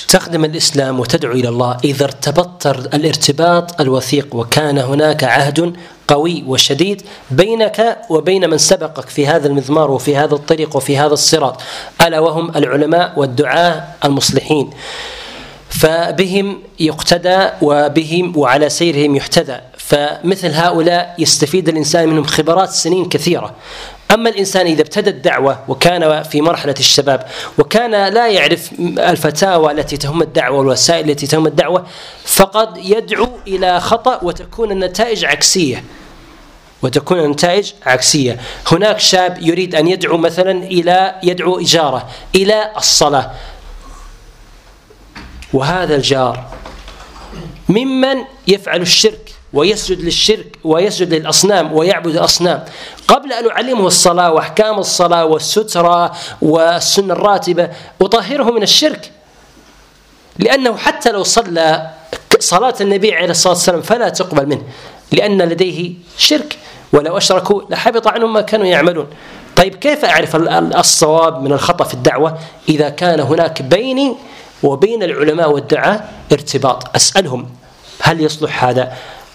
تخدم الإسلام وتدعو إلى الله. إذا ارتبطت الارتباط الوثيق وكان هناك عهد قوي وشديد بينك وبين من سبقك في هذا المذمار وفي هذا الطريق وفي هذا الصراط. ألا وهم العلماء والدعاة المصلحين. فبهم يقتدى وبهم وعلى سيرهم يحتذى فمثل هؤلاء يستفيد الإنسان منهم خبرات سنين كثيرة. أما الإنسان إذا ابتدى الدعوة وكان في مرحلة الشباب وكان لا يعرف الفتاوى التي تهم الدعوة والوسائل التي تهم الدعوة فقد يدعو إلى خطأ وتكون النتائج عكسية. وتكون النتائج عكسية. هناك شاب يريد أن يدعو مثلا إلى يدعو إجارة إلى الصلاة. وهذا الجار ممن يفعل الشرك ويسجد للشرك ويسجد للأصنام ويعبد الأصنام. قبل أن أعلمه الصلاة وأحكام الصلاة والسترة والسنة الراتبة أطهره من الشرك. لأنه حتى لو صلى صلاة النبي عليه الصلاة والسلام فلا تقبل منه لأن لديه شرك. ولو أشركوا لحبط عنهم ما كانوا يعملون. طيب كيف أعرف الصواب من الخطأ في الدعوة؟ إذا كان هناك بيني وبين العلماء والدعاة ارتباط. أسألهم هل يصلح هذا؟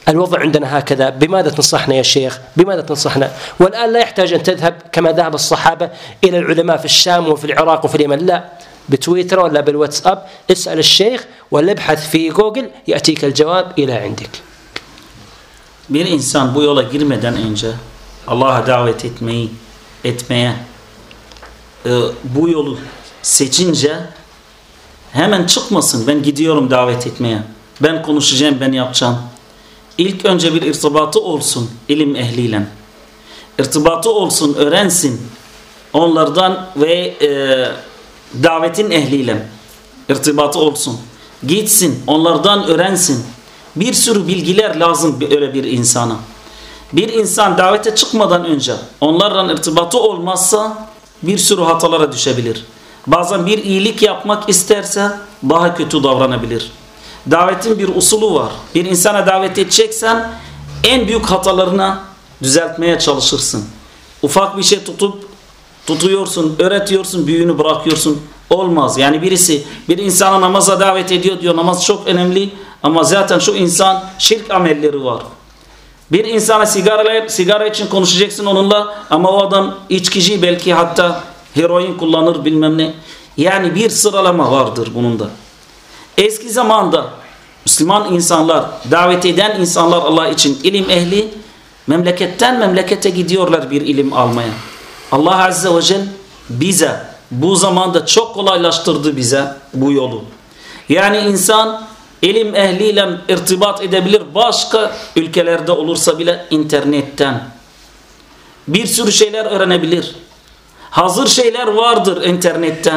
الوضع عندنا هكذا بماذا تنصحنا يا شيخ بماذا تنصحنا والآن لا يحتاج أن تذهب كما ذهب الصحابة إلى العلماء في الشام وفي العراق وفي اليمن لا بتويتر ولا بالواتساب اسأل الشيخ ولا ابحث في جوجل يأتيك الجواب إلى عندك Bir insan bu yola girmeden önce Allah'a davet etmeyi, etmeye e, bu yolu seçince hemen çıkmasın ben gidiyorum davet etmeye. Ben konuşacağım, ben yapacağım. İlk önce bir irtibatı olsun ilim ehliyle. İrtibatı olsun, öğrensin onlardan ve e, davetin ehliyle irtibatı olsun. Gitsin, onlardan öğrensin. Bir sürü bilgiler lazım öyle bir insana. Bir insan davete çıkmadan önce onlarla irtibatı olmazsa bir sürü hatalara düşebilir. Bazen bir iyilik yapmak isterse daha kötü davranabilir. Davetin bir usulü var. Bir insana davet edeceksen en büyük hatalarına düzeltmeye çalışırsın. Ufak bir şey tutup tutuyorsun, öğretiyorsun, büyüğünü bırakıyorsun. Olmaz. Yani birisi bir insana namaza davet ediyor diyor. Namaz çok önemli ama zaten şu insan şirk amelleri var. Bir insana sigara, sigara için konuşacaksın onunla ama o adam içkici belki hatta heroin kullanır bilmem ne. Yani bir sıralama vardır bunun da. Eski zamanda Müslüman insanlar, davet eden insanlar Allah için ilim ehli memleketten memlekete gidiyorlar bir ilim almaya. Allah Azze ve Celle bize bu zamanda çok kolaylaştırdı bize bu yolu. Yani insan ilim ehliyle irtibat edebilir başka ülkelerde olursa bile internetten. Bir sürü şeyler öğrenebilir. Hazır şeyler vardır internette.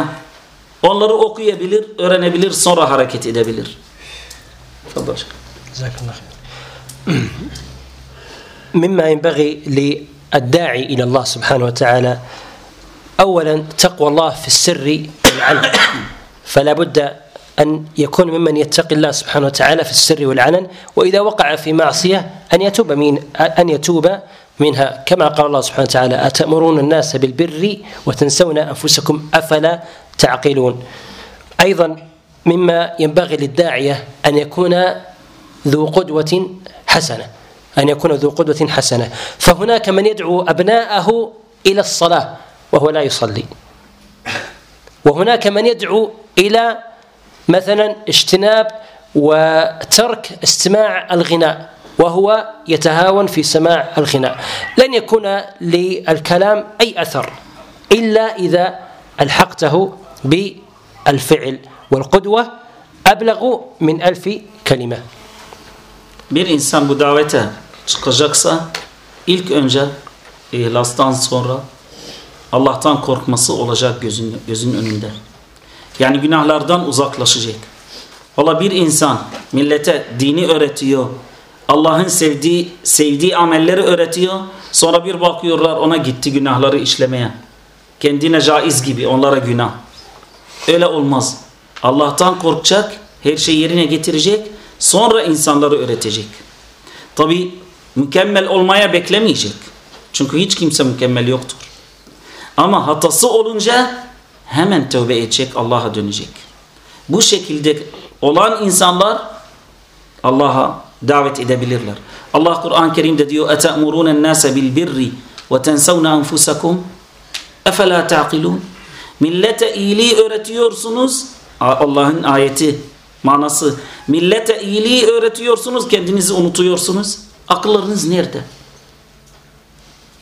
Onları okuyabilir, öğrenebilir, sonra hareket edebilir. تفضل جزاك الله خير مما ينبغي للداعي إلى الله سبحانه وتعالى اولا تقوى الله في السر والعلن فلا بد ان يكون ممن يتقي الله سبحانه وتعالى في السر والعلن واذا وقع في معصيه ان يتوب من ان يتوب منها كما قال الله سبحانه وتعالى اتامرون الناس بالبر وتنسون انفسكم افلا تعقلون. أيضا مما ينبغي للداعية أن يكون ذو قدوة حسنة أن يكون ذو قدوة حسنة. فهناك من يدعو أبناءه إلى الصلاة وهو لا يصلي. وهناك من يدعو إلى مثلا اجتناب وترك استماع الغناء وهو يتهاون في سماع الغناء. لن يكون للكلام أي أثر إلا إذا ألحقته بالفعل والقدوه ابلغ من الف كلمه Bir insan bu davete çıkacaksa ilk önce ihlastan sonra Allah'tan korkması olacak gözün, gözün önünde. Yani günahlardan uzaklaşacak. Valla bir insan millete dini öğretiyor. Allah'ın sevdiği sevdiği amelleri öğretiyor. Sonra bir bakıyorlar ona gitti günahları işlemeye. Kendine caiz gibi onlara günah. Öyle olmaz. Allah'tan korkacak, her şeyi yerine getirecek, sonra insanları öğretecek. Tabi mükemmel olmaya beklemeyecek. Çünkü hiç kimse mükemmel yoktur. Ama hatası olunca hemen tövbe edecek, Allah'a dönecek. Bu şekilde olan insanlar Allah'a davet edebilirler. Allah Kur'an-ı Kerim'de diyor اَتَأْمُرُونَ النَّاسَ بِالْبِرِّ وَتَنْسَوْنَ أَنْفُسَكُمْ اَفَلَا تَعْقِلُونَ Millete iyiliği öğretiyorsunuz. Allah'ın ayeti manası. Millete iyiliği öğretiyorsunuz, kendinizi unutuyorsunuz. Akıllarınız nerede?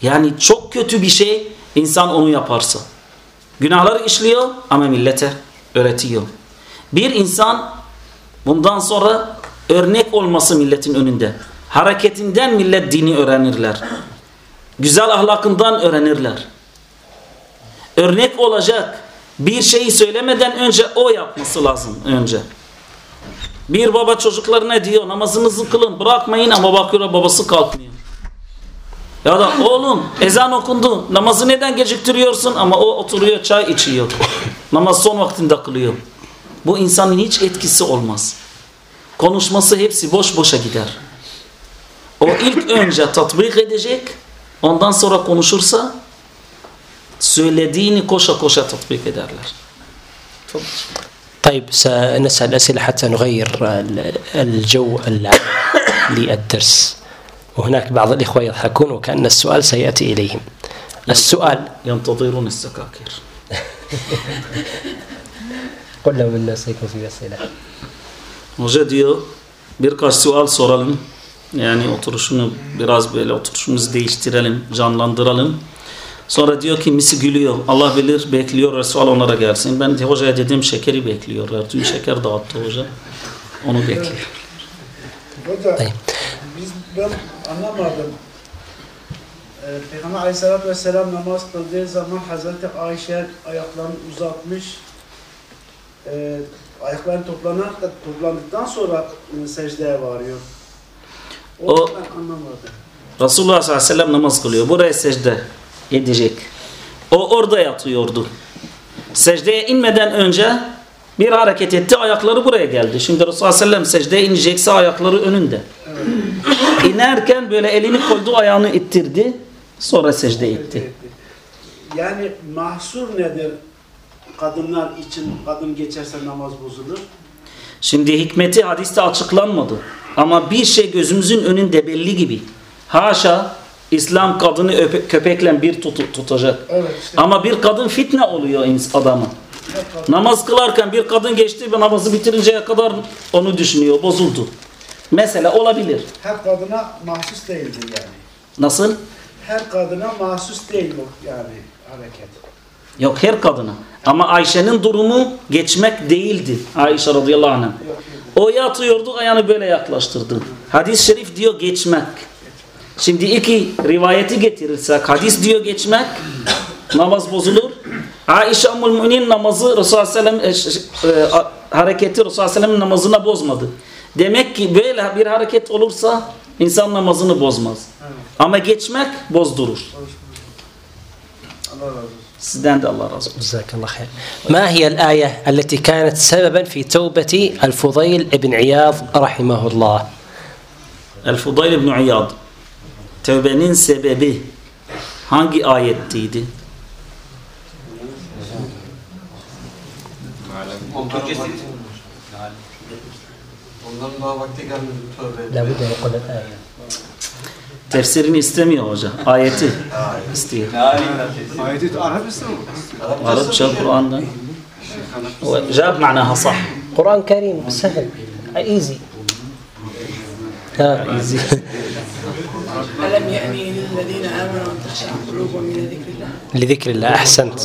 Yani çok kötü bir şey insan onu yaparsa. Günahları işliyor ama millete öğretiyor. Bir insan bundan sonra örnek olması milletin önünde. Hareketinden millet dini öğrenirler. Güzel ahlakından öğrenirler. Örnek olacak bir şeyi söylemeden önce o yapması lazım önce. Bir baba çocuklarına diyor namazınızı kılın bırakmayın ama bakıyor babası kalkmıyor. Ya da oğlum ezan okundu namazı neden geciktiriyorsun ama o oturuyor çay içiyor. Namaz son vaktinde kılıyor. Bu insanın hiç etkisi olmaz. Konuşması hepsi boş boşa gider. O ilk önce tatbik edecek ondan sonra konuşursa söylediğini koşa koşa tatbik ederler. طيب سنسأل أسئلة حتى نغير ال- الجو للدرس وهناك بعض الإخوة يضحكون وكأن السؤال سيأتي إليهم السؤال ينتظرون السكاكر قل لهم الناس سيكون في أسئلة Hoca diyor birkaç sual soralım. Yani oturuşunu biraz böyle oturuşumuzu değiştirelim, canlandıralım. Sonra diyor ki misi gülüyor. Allah bilir bekliyor sual onlara gelsin. Ben de hocaya dedim şekeri bekliyorlar. Dün şeker dağıttı hoca. Onu bekliyor. Hoca biz ben anlamadım. Ee, Peygamber aleyhissalatü vesselam namaz kıldığı zaman Hazreti Ayşe ayaklarını uzatmış. Ee, ayaklarını toplanan, toplandıktan sonra e, secdeye varıyor. O, O- ben anlamadım. Resulullah sallallahu aleyhi ve sellem namaz kılıyor. Buraya secde edecek. O orada yatıyordu. Secdeye inmeden önce bir hareket etti. Ayakları buraya geldi. Şimdi Resulullah sallallahu aleyhi ve sellem secdeye inecekse ayakları önünde. İnerken böyle elini koydu ayağını ittirdi. Sonra secde etti. Yani mahsur nedir? Kadınlar için kadın geçerse namaz bozulur. Şimdi hikmeti hadiste açıklanmadı. Ama bir şey gözümüzün önünde belli gibi. Haşa İslam kadını öpe- köpekle bir tutu- tutacak. Evet işte. Ama bir kadın fitne oluyor. Her kadın- Namaz kılarken bir kadın geçti ve namazı bitirinceye kadar onu düşünüyor. Bozuldu. Mesela olabilir. Her kadına mahsus değildir yani. Nasıl? Her kadına mahsus değil bu yani hareket. Yok her kadına. Ama Ayşe'nin durumu geçmek değildi. Ayşe radıyallahu anh. O yatıyordu ayağını böyle yaklaştırdı. Hadis-i şerif diyor geçmek. Şimdi iki rivayeti getirirsek hadis diyor geçmek namaz bozulur. Ayşe Ummul Müminin namazı Resulullah sallallahu aleyhi ve sellem e, a- hareketi Resulullah sallallahu aleyhi ve sellem'in namazına bozmadı. Demek ki böyle bir hareket olursa insan namazını bozmaz. Ama geçmek bozdurur. Allah razı olsun. Sizden de Allah razı olsun. جزاك الله خير ما هي الآية التي كانت سببا في توبة الفضيل بن عياض رحمه الله El-Fudayl ibn İyad tevbenin sebebi hangi ayetteydi? Türkçesi Ondan daha vakti gelmedi tövbe. لابد أن يقول الآية Tefsirini istemiyor hoca. Ayeti istiyor. Ayeti Arapça mı? Arapça Kur'an'da. جاب معناها صح قرآن كريم سهل ايزي ها ايزي ألم يأني للذين آمنوا أن تخشع قلوبهم إلى ذكر الله لذكر الله احسنت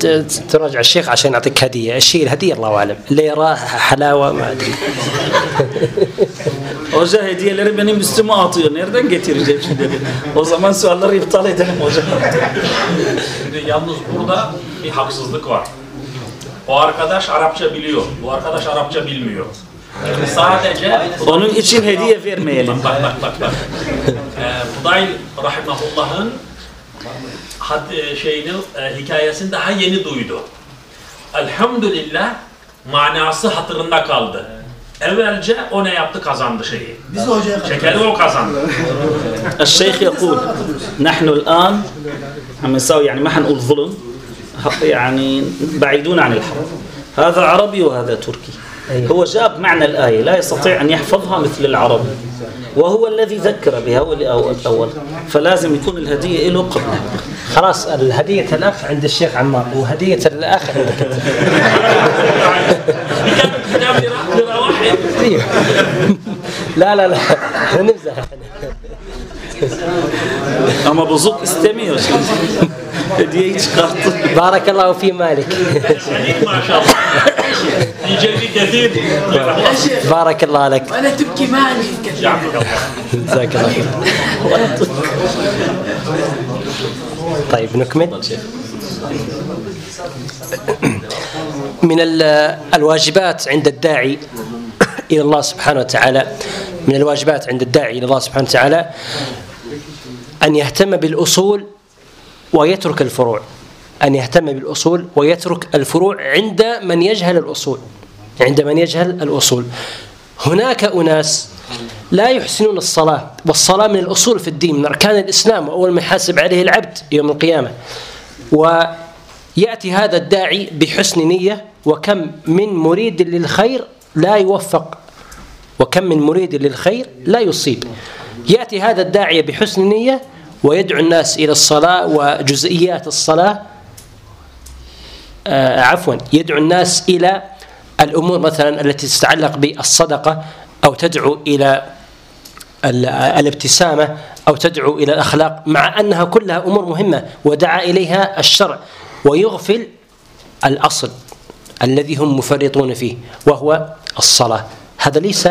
ت- تراجع الشيخ عشان يعطيك هديه الشيء الهديه الله اعلم اللي يراه حلاوه ما ادري Hoca hediyeleri benim üstüme atıyor. Nereden getireceğim şimdi dedi. O zaman sualları iptal edelim hocam. Şimdi yalnız burada bir haksızlık var. O arkadaş Arapça biliyor. Bu arkadaş Arapça bilmiyor. Şimdi sadece Onun için hediye vermeyelim. bak bak bak bak. Ee, Fudayl rahimahullah'ın had, e, şeyini e, hikayesini daha yeni duydu. Elhamdülillah manası hatırında kaldı. Evvelce o ne yaptı kazandı şeyi. Biz de hocaya Şekeri o kazandı. الشيخ يقول نحن الآن عم نساوي يعني ما حنقول ظلم يعني بعيدون عن الحرب هذا عربي وهذا تركي هو جاب معنى الآية لا يستطيع أن يحفظها مثل العربي وهو الذي ذكر بها هو الأول. فلازم يكون الهدية له قبل. خلاص الهدية الأخ عند الشيخ عمار وهدية الأخ عندك. لا لا لا. إحنا نمزح istemiyor şimdi. Hediyeyi çıkarttı. بارك الله في مالك. ما شاء الله. يجري كثير بارك الله لك. ولا تبكي ماني كثير جزاك الله خير. طيب نكمل. من ال- الواجبات عند الداعي إلى الله سبحانه وتعالى. من الواجبات عند الداعي إلى الله سبحانه وتعالى أن يهتم بالأصول ويترك الفروع. أن يهتم بالأصول ويترك الفروع عند من يجهل الأصول عند من يجهل الأصول. هناك أناس لا يحسنون الصلاة والصلاة من الأصول في الدين من أركان الإسلام وأول ما يحاسب عليه العبد يوم القيامة. ويأتي هذا الداعي بحسن نية وكم من مريد للخير لا يوفق وكم من مريد للخير لا يصيب. يأتي هذا الداعية بحسن نية ويدعو الناس إلى الصلاة وجزئيات الصلاة عفوا يدعو الناس إلى الأمور مثلا التي تتعلق بالصدقة أو تدعو إلى ال- الابتسامة أو تدعو إلى الأخلاق مع أنها كلها أمور مهمة ودعا إليها الشرع ويغفل الأصل الذي هم مفرطون فيه وهو الصلاة. هذا ليس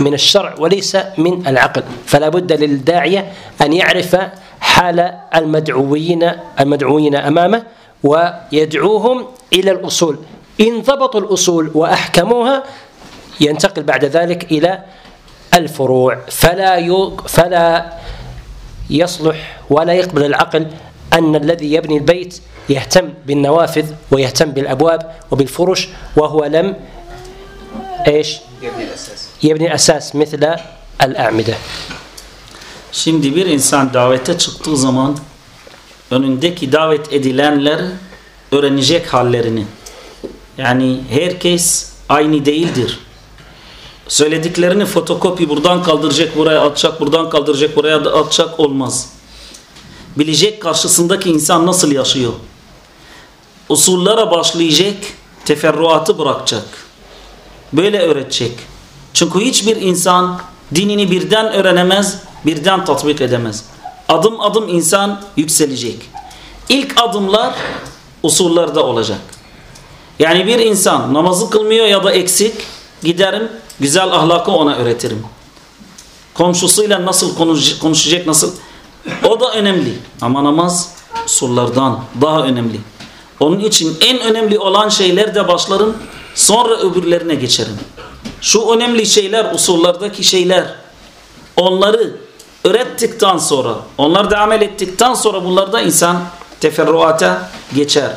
من الشرع وليس من العقل. فلا بد للداعية أن يعرف حال المدعوين المدعوين أمامه ويدعوهم إلى الأصول. إن ضبطوا الأصول وأحكموها ينتقل بعد ذلك إلى الفروع. فلا فلا يصلح ولا يقبل العقل أن الذي يبني البيت يهتم بالنوافذ ويهتم بالأبواب وبالفرش وهو لم إيش؟ يبني الأساس. مثل الأعمدة. Şimdi bir insan davete çıktığı zaman önündeki davet edilenler öğrenecek hallerini. Yani herkes aynı değildir. Söylediklerini fotokopi buradan kaldıracak buraya atacak, buradan kaldıracak buraya atacak olmaz. Bilecek karşısındaki insan nasıl yaşıyor. Usullere başlayacak, teferruatı bırakacak. Böyle öğretecek. Çünkü hiçbir insan dinini birden öğrenemez, birden tatbik edemez. Adım adım insan yükselecek. İlk adımlar usullerde olacak. Yani bir insan namazı kılmıyor ya da eksik giderim güzel ahlakı ona öğretirim. Komşusuyla nasıl konuş- konuşacak nasıl o da önemli ama namaz usullardan daha önemli. Onun için en önemli olan şeyler de başlarım sonra öbürlerine geçerim. Şu önemli şeyler usullardaki şeyler onları öğrettikten sonra onlar da amel ettikten sonra bunlarda insan teferruata geçer.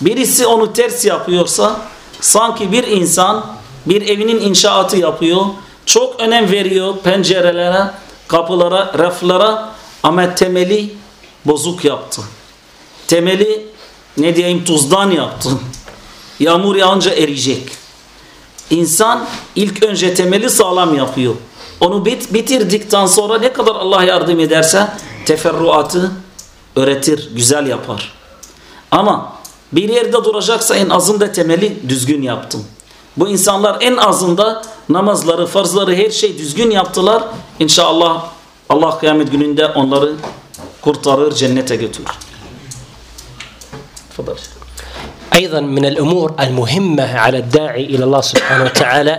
Birisi onu ters yapıyorsa sanki bir insan bir evinin inşaatı yapıyor. Çok önem veriyor pencerelere, kapılara, raflara ama temeli bozuk yaptı. Temeli ne diyeyim tuzdan yaptı. Yağmur yağınca eriyecek. İnsan ilk önce temeli sağlam yapıyor. Onu bit bitirdikten sonra ne kadar Allah yardım ederse teferruatı öğretir, güzel yapar. Ama bir yerde duracaksa en azında temeli düzgün yaptım. Bu insanlar en azında namazları, farzları her şey düzgün yaptılar. İnşallah Allah kıyamet gününde onları kurtarır, cennete götürür. Fadal. أيضا من الأمور المهمة على الداعي إلى الله سبحانه وتعالى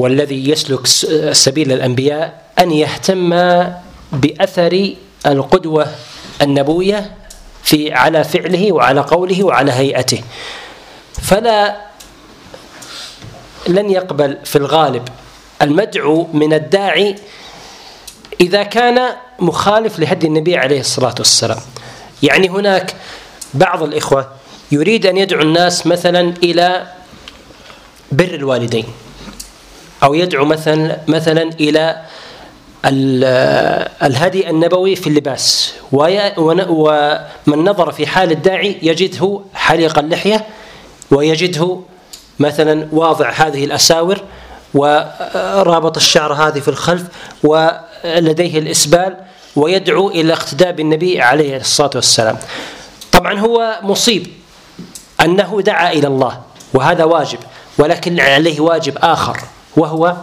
والذي يسلك سبيل الأنبياء أن يهتم بأثر القدوة النبوية في على فعله وعلى قوله وعلى هيئته. فلا لن يقبل في الغالب المدعو من الداعي إذا كان مخالف لهدي النبي عليه الصلاة والسلام. يعني هناك بعض الإخوة يريد أن يدعو الناس مثلا إلى بر الوالدين. أو يدعو مثلا مثلا إلى ال- الهدي النبوي في اللباس. ومن نظر في حال الداعي يجده حليق اللحية ويجده مثلا واضع هذه الأساور ورابط الشعر هذه في الخلف ولديه الإسبال ويدعو إلى اقتداء بالنبي عليه الصلاة والسلام. طبعا هو مصيب أنه دعا إلى الله وهذا واجب ولكن عليه واجب آخر. وهو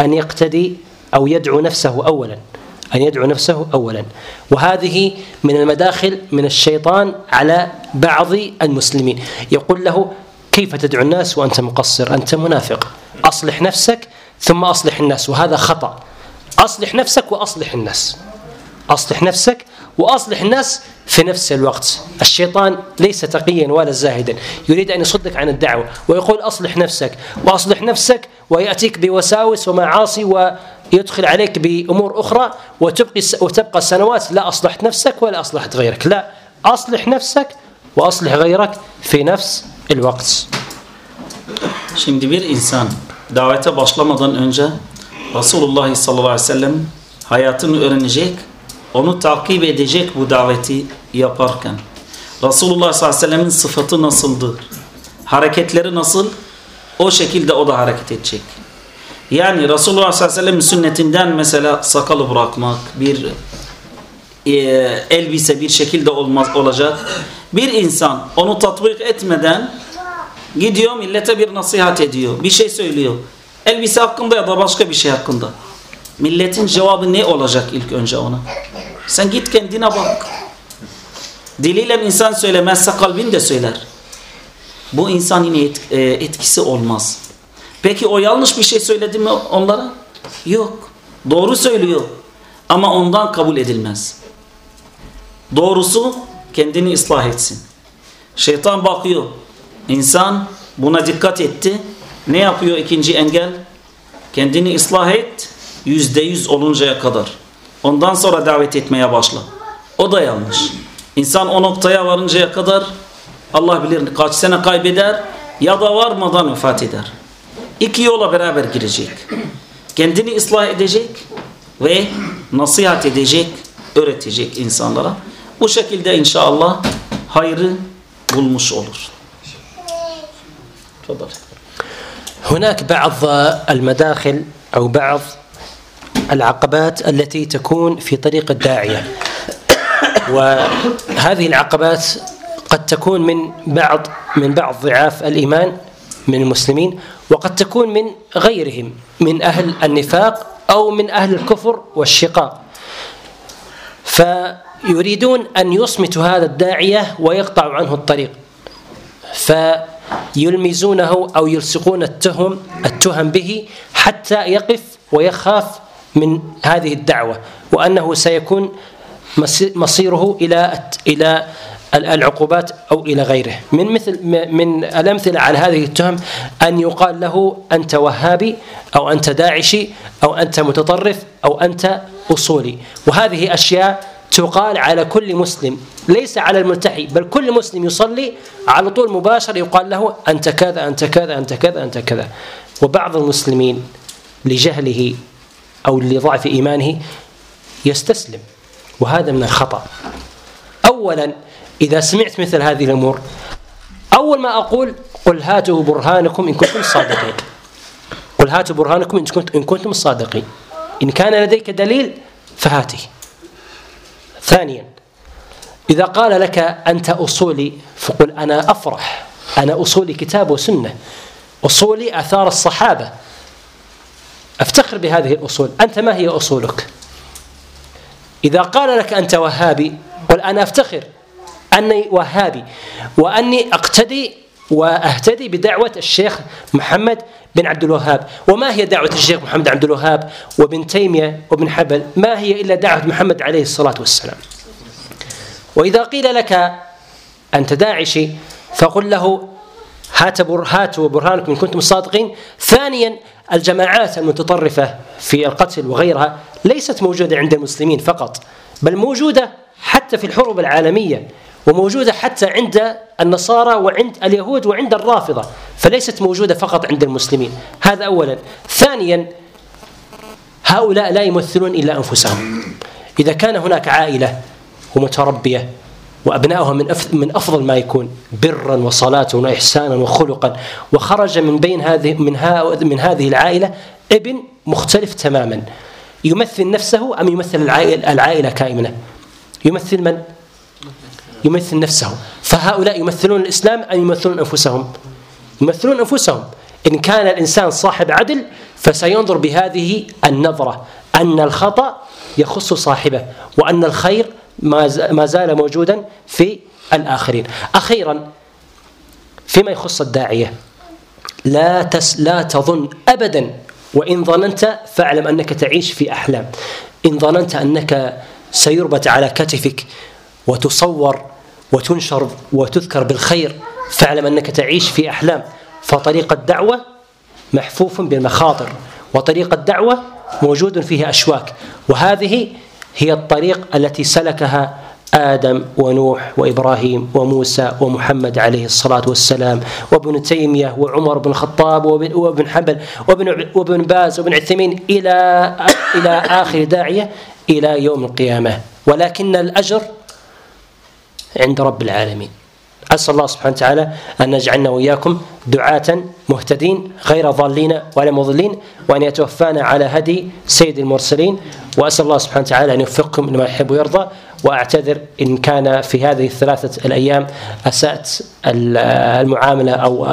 أن يقتدي أو يدعو نفسه أولا أن يدعو نفسه أولا. وهذه من المداخل من الشيطان على بعض المسلمين. يقول له كيف تدعو الناس وأنت مقصر؟ أنت منافق. أصلح نفسك ثم أصلح الناس. وهذا خطأ. أصلح نفسك وأصلح الناس. أصلح نفسك وأصلح الناس في نفس الوقت. الشيطان ليس تقيا ولا زاهدا. يريد أن يصدك عن الدعوة ويقول أصلح نفسك وأصلح نفسك ويأتيك بوساوس ومعاصي ويدخل عليك بأمور أخرى وتبقي وتبقى سنوات لا أصلحت نفسك ولا أصلحت غيرك لا أصلح نفسك وأصلح غيرك في نفس الوقت Şimdi bir insan davete başlamadan önce Resulullah sallallahu aleyhi ve sellem hayatını öğrenecek, onu takip edecek bu daveti yaparken. Resulullah sallallahu aleyhi ve sellemin sıfatı nasıldı? Hareketleri nasıl? O şekilde o da hareket edecek. Yani Resulullah sallallahu aleyhi ve sellemin sünnetinden mesela sakalı bırakmak, bir e, elbise bir şekilde olmaz olacak. Bir insan onu tatbik etmeden gidiyor millete bir nasihat ediyor. Bir şey söylüyor. Elbise hakkında ya da başka bir şey hakkında. Milletin cevabı ne olacak ilk önce ona? Sen git kendine bak. Diliyle insan söylemezse kalbin de söyler. Bu insan yine e, etkisi olmaz. Peki o yanlış bir şey söyledi mi onlara? Yok. Doğru söylüyor. Ama ondan kabul edilmez. Doğrusu kendini ıslah etsin. Şeytan bakıyor. İnsan buna dikkat etti. Ne yapıyor ikinci engel? Kendini ıslah et. Yüzde yüz oluncaya kadar. Ondan sonra davet etmeye başla. O da yanlış. İnsan o noktaya varıncaya kadar Allah bilir kaç sene kaybeder ya da varmadan vefat eder. İki yola beraber girecek. Kendini ıslah edecek ve nasihat edecek, öğretecek insanlara. Bu şekilde inşallah hayrı bulmuş olur. تفضل هناك بعض المداخل أو بعض العقبات التي تكون في طريق الداعية وهذه العقبات قد تكون من بعض من بعض ضعاف الإيمان من المسلمين وقد تكون من غيرهم من أهل النفاق أو من أهل الكفر والشقاق. فيريدون أن يصمتوا هذا الداعية ويقطعوا عنه الطريق. فيلمزونه أو يلصقون التهم التهم به حتى يقف ويخاف من هذه الدعوة وأنه سيكون مصيره إلى إلى العقوبات أو إلى غيره. من مثل من الأمثلة على هذه التهم أن يقال له أنت وهابي أو أنت داعشي أو أنت متطرف أو أنت أصولي. وهذه أشياء تقال على كل مسلم. ليس على الملتحي بل كل مسلم يصلي على طول مباشر يقال له أنت كذا أنت كذا أنت كذا أنت كذا. وبعض المسلمين لجهله أو لضعف إيمانه يستسلم. وهذا من الخطأ. أولا إذا سمعت مثل هذه الأمور أول ما أقول قل هاتوا برهانكم إن كنتم صادقين. قل هاتوا برهانكم إن كنتم إن كنتم صادقين. إن كان لديك دليل فهاته. ثانيا إذا قال لك أنت أصولي فقل أنا أفرح. أنا أصولي كتاب وسنة. أصولي آثار الصحابة. أفتخر بهذه الأصول. أنت ما هي أصولك؟ إذا قال لك أنت وهابي قل أنا أفتخر. أني وهابي وأني أقتدي وأهتدي بدعوة الشيخ محمد بن عبد الوهاب. وما هي دعوة الشيخ محمد عبد الوهاب وابن تيمية وابن حبل ما هي إلا دعوة محمد عليه الصلاة والسلام؟ وإذا قيل لك أنت داعشي فقل له هات هاتوا برهانكم إن كنتم صادقين. ثانيا الجماعات المتطرفة في القتل وغيرها ليست موجودة عند المسلمين فقط بل موجودة حتى في الحروب العالمية. وموجودة حتى عند النصارى وعند اليهود وعند الرافضة فليست موجودة فقط عند المسلمين. هذا أولا. ثانيا هؤلاء لا يمثلون إلا أنفسهم. إذا كان هناك عائلة ومتربية وأبنائها من من أفضل ما يكون برا وصلاة وإحسانا وخلقا وخرج من بين هذه من من هذه العائلة ابن مختلف تماما. يمثل نفسه أم يمثل العائلة, العائلة كائنة؟ يمثل من؟ يمثل نفسه. فهؤلاء يمثلون الإسلام أم يمثلون أنفسهم؟ يمثلون أنفسهم. إن كان الإنسان صاحب عدل فسينظر بهذه النظرة أن الخطأ يخص صاحبه وأن الخير ما زال موجودا في الآخرين. أخيرا فيما يخص الداعية. لا تس لا تظن ابدا وإن ظننت فاعلم أنك تعيش في أحلام. إن ظننت أنك سيربت على كتفك وتصور وتنشر وتذكر بالخير فاعلم أنك تعيش في أحلام. فطريق الدعوة محفوف بالمخاطر وطريق الدعوة موجود فيه أشواك. وهذه هي الطريق التي سلكها آدم ونوح وإبراهيم وموسى ومحمد عليه الصلاة والسلام وابن تيمية وعمر بن الخطاب وابن, وابن حنبل وابن, وابن باز وابن عثيمين إلى إلى آخر داعية إلى يوم القيامة. ولكن الأجر عند رب العالمين. أسأل الله سبحانه وتعالى أن يجعلنا وإياكم دعاة مهتدين غير ضالين ولا مضلين وأن يتوفانا على هدي سيد المرسلين. وأسأل الله سبحانه وتعالى أن يوفقكم لما يحب ويرضى. وأعتذر إن كان في هذه الثلاثة الأيام أسأت المعاملة أو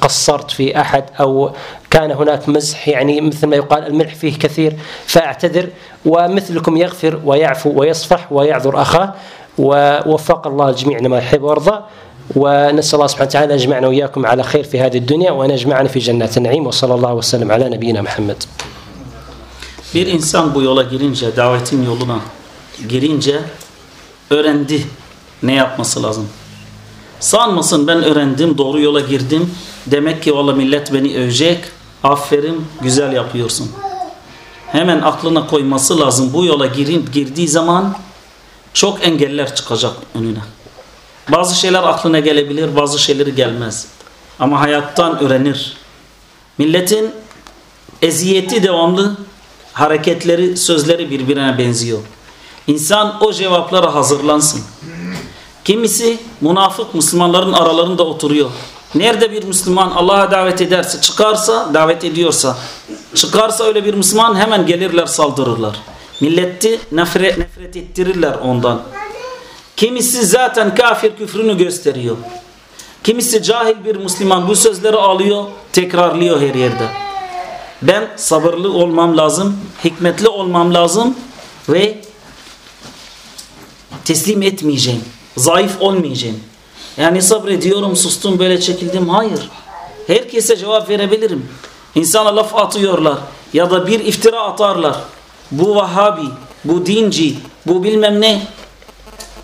قصرت في أحد أو كان هناك مزح يعني مثل ما يقال الملح فيه كثير. فأعتذر ومثلكم يغفر ويعفو ويصفح ويعذر أخاه. ووفق الله الجميع لما يحب ويرضى ونسأل الله سبحانه وتعالى أن يجمعنا وإياكم على خير في هذه الدنيا وأن يجمعنا في جنات النعيم وصلى الله وسلم على نبينا محمد Bir insan bu yola girince, davetin yoluna girince öğrendi ne yapması lazım. Sanmasın ben öğrendim, doğru yola girdim. Demek ki valla millet beni övecek. Aferin, güzel yapıyorsun. Hemen aklına koyması lazım. Bu yola girin, girdiği zaman çok engeller çıkacak önüne. Bazı şeyler aklına gelebilir, bazı şeyleri gelmez. Ama hayattan öğrenir. Milletin eziyeti devamlı, hareketleri, sözleri birbirine benziyor. İnsan o cevaplara hazırlansın. Kimisi münafık Müslümanların aralarında oturuyor. Nerede bir Müslüman Allah'a davet ederse, çıkarsa, davet ediyorsa, çıkarsa öyle bir Müslüman hemen gelirler saldırırlar. Milleti nefret, nefret ettirirler ondan. Kimisi zaten kafir küfrünü gösteriyor. Kimisi cahil bir Müslüman bu sözleri alıyor, tekrarlıyor her yerde. Ben sabırlı olmam lazım, hikmetli olmam lazım ve teslim etmeyeceğim. Zayıf olmayacağım. Yani sabrediyorum, sustum, böyle çekildim. Hayır. Herkese cevap verebilirim. İnsana laf atıyorlar ya da bir iftira atarlar. Bu Vahabi, bu dinci, bu bilmem ne.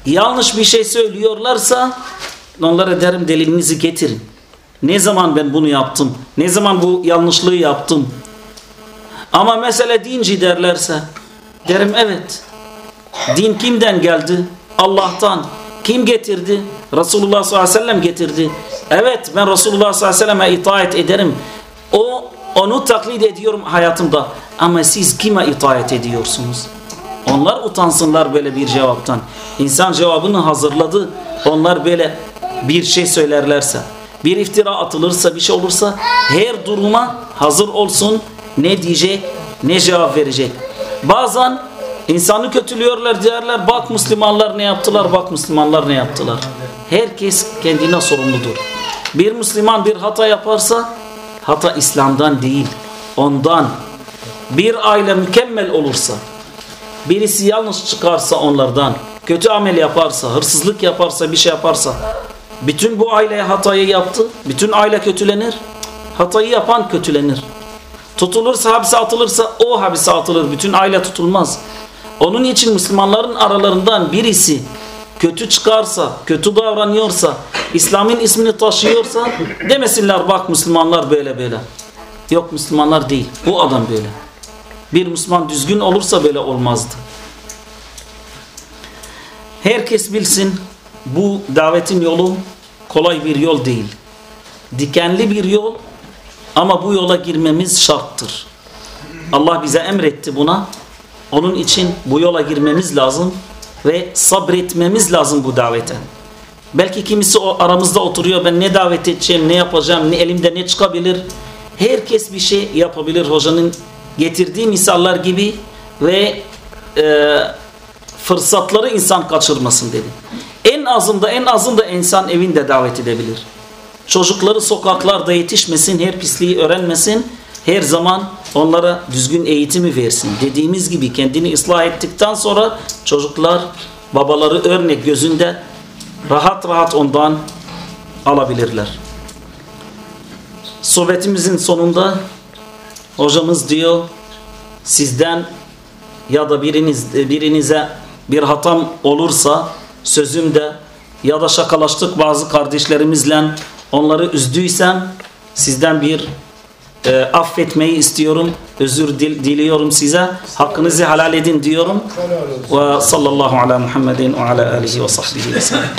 Yanlış bir şey söylüyorlarsa onlara derim delilinizi getirin. Ne zaman ben bunu yaptım? Ne zaman bu yanlışlığı yaptım? Ama mesele dinci derlerse derim evet. Din kimden geldi? Allah'tan. Kim getirdi? Resulullah sallallahu aleyhi ve sellem getirdi. Evet ben Resulullah sallallahu aleyhi ve selleme itaat ederim. O onu taklit ediyorum hayatımda. Ama siz kime itaat ediyorsunuz? Onlar utansınlar böyle bir cevaptan. İnsan cevabını hazırladı. Onlar böyle bir şey söylerlerse, bir iftira atılırsa, bir şey olursa her duruma hazır olsun. Ne diyecek, ne cevap verecek. Bazen insanı kötülüyorlar diyorlar. Bak Müslümanlar ne yaptılar, bak Müslümanlar ne yaptılar. Herkes kendine sorumludur. Bir Müslüman bir hata yaparsa hata İslam'dan değil, ondan. Bir aile mükemmel olursa, birisi yanlış çıkarsa onlardan, kötü amel yaparsa, hırsızlık yaparsa, bir şey yaparsa, bütün bu aileye hatayı yaptı, bütün aile kötülenir, hatayı yapan kötülenir. Tutulursa, hapse atılırsa o hapse atılır, bütün aile tutulmaz. Onun için Müslümanların aralarından birisi kötü çıkarsa, kötü davranıyorsa, İslam'ın ismini taşıyorsa demesinler bak Müslümanlar böyle böyle. Yok Müslümanlar değil, bu adam böyle. Bir Müslüman düzgün olursa böyle olmazdı. Herkes bilsin bu davetin yolu kolay bir yol değil. Dikenli bir yol ama bu yola girmemiz şarttır. Allah bize emretti buna. Onun için bu yola girmemiz lazım ve sabretmemiz lazım bu davete. Belki kimisi o aramızda oturuyor ben ne davet edeceğim, ne yapacağım, ne elimde ne çıkabilir. Herkes bir şey yapabilir hocanın getirdiği misallar gibi ve e, fırsatları insan kaçırmasın dedi. En azında en azında insan evinde davet edebilir. Çocukları sokaklarda yetişmesin, her pisliği öğrenmesin. her zaman onlara düzgün eğitimi versin. Dediğimiz gibi kendini ıslah ettikten sonra çocuklar babaları örnek gözünde rahat rahat ondan alabilirler. Sohbetimizin sonunda hocamız diyor sizden ya da biriniz birinize bir hatam olursa sözümde ya da şakalaştık bazı kardeşlerimizle onları üzdüysem sizden bir e, affetmeyi istiyorum. Özür dil, diliyorum size. Hakkınızı helal edin diyorum. Ve sallallahu ala Muhammedin ve ala alihi ve sahbihi ve sellem.